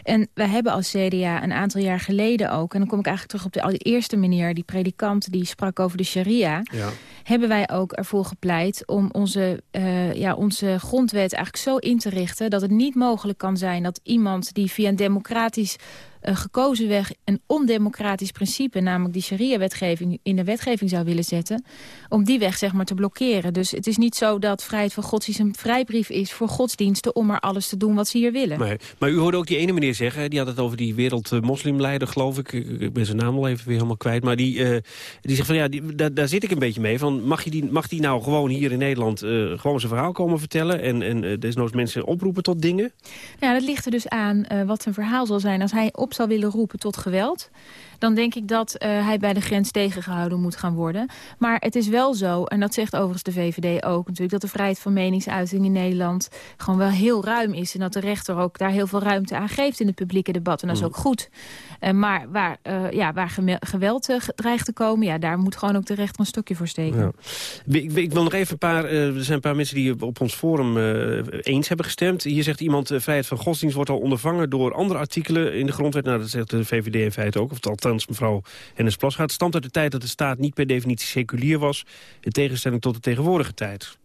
En wij hebben als CDA een aantal jaar geleden ook... en dan kom ik eigenlijk terug op de allereerste meneer... die predikant die sprak over de sharia... Ja. hebben wij ook ervoor gepleit om onze, eh, ja, onze grondwet eigenlijk zo in te richten... dat het niet mogelijk kan zijn dat iemand die via een democratisch eh, gekozen weg... een ondemocratisch principe, namelijk die sharia-wetgeving... in de wetgeving zou willen zetten, om die weg zeg maar te blokkeren. Dus het is niet zo dat vrijheid van godsdienst een vrijbrief is... voor godsdiensten om maar alles te doen wat ze hier willen. Nee. Maar u hoorde ook die ene meneer zeggen, die had het over die wereld-moslimleider, geloof ik. ik. ben zijn naam al even weer helemaal kwijt. Maar die, eh, die zegt van ja, die, daar, daar zit ik een beetje mee. Van, mag, je die, mag die nou gewoon hier in Nederland eh, gewoon zijn verhaal komen vertellen? En, en desnoods mensen oproepen tot dingen? Ja, dat ligt er dus aan wat zijn verhaal zal zijn. Als hij op zal willen roepen tot geweld... dan denk ik dat eh, hij bij de grens tegengehouden moet gaan worden. Maar het is wel zo, en dat zegt overigens de VVD ook natuurlijk... dat de vrijheid van meningsuiting in Nederland gewoon wel heel ruim is. En dat de rechter ook daar heel veel ruimte aan geeft in het publieke debat. En dat is Mm. ook goed. Eh, maar waar, eh, ja, waar geweld ge- dreigt te komen... Ja, daar moet gewoon ook de rechter een stokje voor steken. Ja. Ik, ik wil nog even een paar... er zijn een paar mensen die op ons forum eens hebben gestemd. Hier zegt iemand, vrijheid van godsdienst wordt al ondervangen... door andere artikelen in de grondwet. Nou, dat zegt de VVD in feite ook. Of althans mevrouw Hennis Plasgaard. Stamt uit de tijd dat de staat niet per definitie seculier was... in tegenstelling tot de tegenwoordige tijd.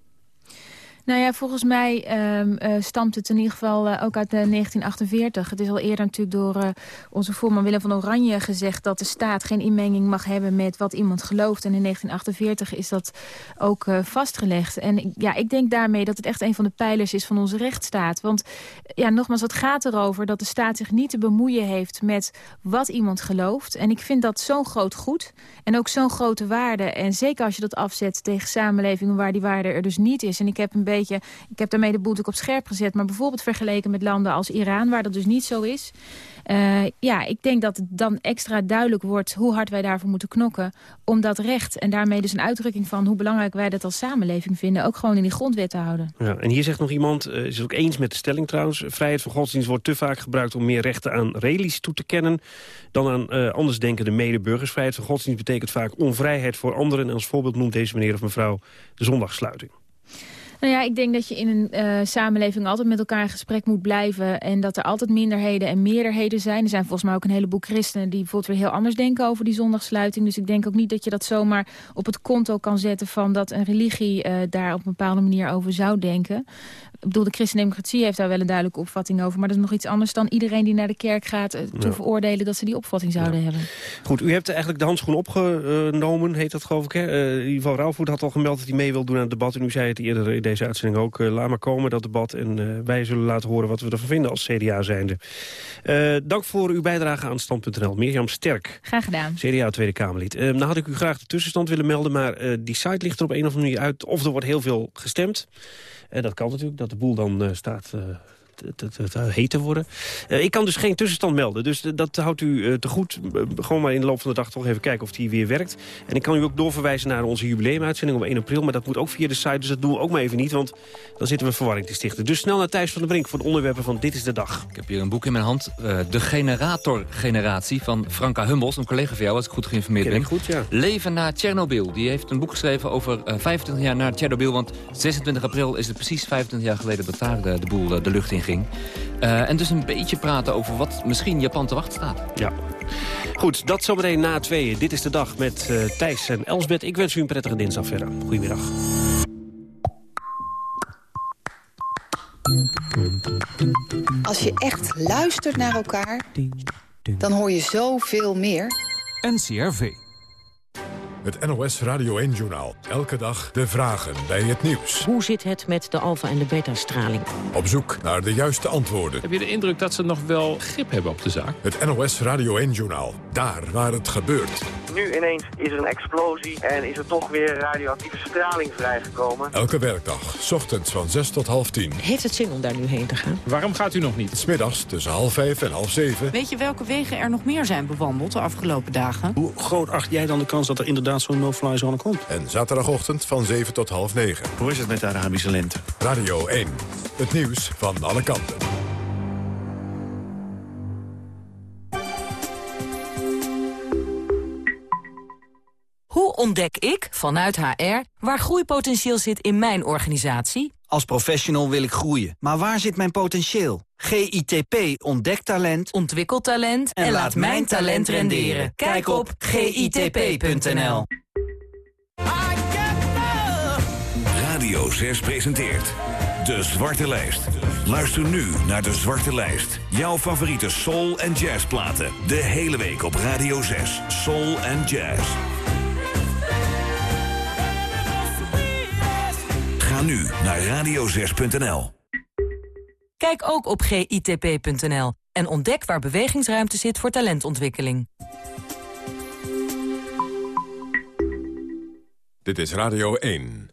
Nou ja, volgens mij ehm, eh, stamt het in ieder geval eh, ook uit eh, 1948. Het is al eerder natuurlijk door onze voorman Willem van Oranje gezegd... dat de staat geen inmenging mag hebben met wat iemand gelooft. En in 1948 is dat ook vastgelegd. En ja, ik denk daarmee dat het echt een van de pijlers is van onze rechtsstaat. Want ja, nogmaals, het gaat erover dat de staat zich niet te bemoeien heeft... met wat iemand gelooft. En ik vind dat zo'n groot goed en ook zo'n grote waarde. En zeker als je dat afzet tegen samenlevingen waar die waarde er dus niet is. En ik heb een beetje, ik heb daarmee de boel op scherp gezet. Maar bijvoorbeeld vergeleken met landen als Iran, waar dat dus niet zo is. Eh, ja, ik denk dat het dan extra duidelijk wordt hoe hard wij daarvoor moeten knokken. Om dat recht en daarmee dus een uitdrukking van hoe belangrijk wij dat als samenleving vinden. Ook gewoon in die grondwet te houden. Ja, en hier zegt nog iemand, eh, is het ook eens met de stelling trouwens... vrijheid van godsdienst wordt te vaak gebruikt om meer rechten aan religies toe te kennen... dan aan eh andersdenkende medeburgers. Vrijheid van godsdienst betekent vaak onvrijheid voor anderen... en als voorbeeld noemt deze meneer of mevrouw de zondagsluiting. Nou ja, ik denk dat je in een eh, samenleving altijd met elkaar in gesprek moet blijven. En dat er altijd minderheden en meerderheden zijn. Er zijn volgens mij ook een heleboel christenen die bijvoorbeeld weer heel anders denken over die zondagssluiting. Dus ik denk ook niet dat je dat zomaar op het konto kan zetten van dat een religie eh, daar op een bepaalde manier over zou denken. Ik bedoel, de christendemocratie heeft daar wel een duidelijke opvatting over. Maar dat is nog iets anders dan iedereen die naar de kerk gaat te Ja. veroordelen dat ze die opvatting zouden hebben. Goed, u hebt eigenlijk de handschoen opgenomen, heet dat geloof ik. Hè? In ieder geval Rauwvoet had al gemeld dat hij mee wil doen aan het debat. En u zei het eerder deze uitzending ook. eh, laat maar komen, dat debat. En eh, wij zullen laten horen wat we ervan vinden als CDA zijnde. Eh, dank voor uw bijdrage aan Stand.nl. Mirjam Sterk. Graag gedaan. CDA Tweede Kamerlid. Nou had ik u graag de tussenstand willen melden, maar die site ligt er op een of andere manier uit. Of er wordt heel veel gestemd. En dat kan natuurlijk, dat de boel dan staat te, te, te- te heet te worden. Eh, ik kan dus geen tussenstand melden, dus dat houdt u eh, te goed. Eh, gewoon maar in de loop van de dag toch even kijken of die weer werkt. En ik kan u ook doorverwijzen naar onze jubileumuitzending op 1 april. Maar dat moet ook via de site, dus dat doen we ook maar even niet. Want dan zitten we verwarring te stichten. Dus snel naar Thijs van der Brink voor de onderwerpen van Dit is de Dag. Ik heb hier een boek in mijn hand. de Generator-generatie van Franka Hummels. Een collega van jou, als ik goed geïnformeerd Ken ben. ik goed, ja. Leven na Tsjernobyl. Die heeft een boek geschreven over eh, 25 jaar na Tsjernobyl. Want 26 april is het precies 25 jaar geleden dat daar de, de boel de lucht in Eh, en dus een beetje praten over wat misschien Japan te wachten staat. Ja. Goed, dat zometeen na tweeën. Dit is de dag met eh, Thijs en Elsbeth. Ik wens u een prettige dinsdag verder. Goedemiddag. Als je echt luistert naar elkaar, Dan hoor je zoveel meer. NCRV. Het NOS Radio 1-journaal. Elke dag de vragen bij het nieuws. Hoe zit het met de alfa- en de beta-straling? Op zoek naar de juiste antwoorden. Heb je de indruk dat ze nog wel grip hebben op de zaak? Het NOS Radio 1-journaal. Daar waar het gebeurt. Nu ineens is er een explosie en is er toch weer radioactieve straling vrijgekomen. Elke werkdag, s ochtends van 6 tot half 10. Heeft het zin om daar nu heen te gaan? Waarom gaat u nog niet? Smiddags tussen half 5 en half 7. Weet je welke wegen er nog meer zijn bewandeld de afgelopen dagen? Hoe groot acht jij dan de kans dat er inderdaad zo'n no-fly zone komt? En zaterdagochtend van 7 tot half 9. Hoe is het met de Arabische lente? Radio 1. Het nieuws van alle kanten. Hoe ontdek ik, vanuit HR, waar groeipotentieel zit in mijn organisatie? Als professional wil ik groeien, maar waar zit mijn potentieel? GITP ontdekt talent, ontwikkelt talent en, laat mijn talent renderen. Kijk op gitp.nl. Radio 6 presenteert De Zwarte Lijst. Luister nu naar De Zwarte Lijst. Jouw favoriete soul- en jazzplaten. De hele week op Radio 6. Soul en jazz. Ga nu naar radio6.nl. Kijk ook op gitp.nl en ontdek waar bewegingsruimte zit voor talentontwikkeling. Dit is Radio 1.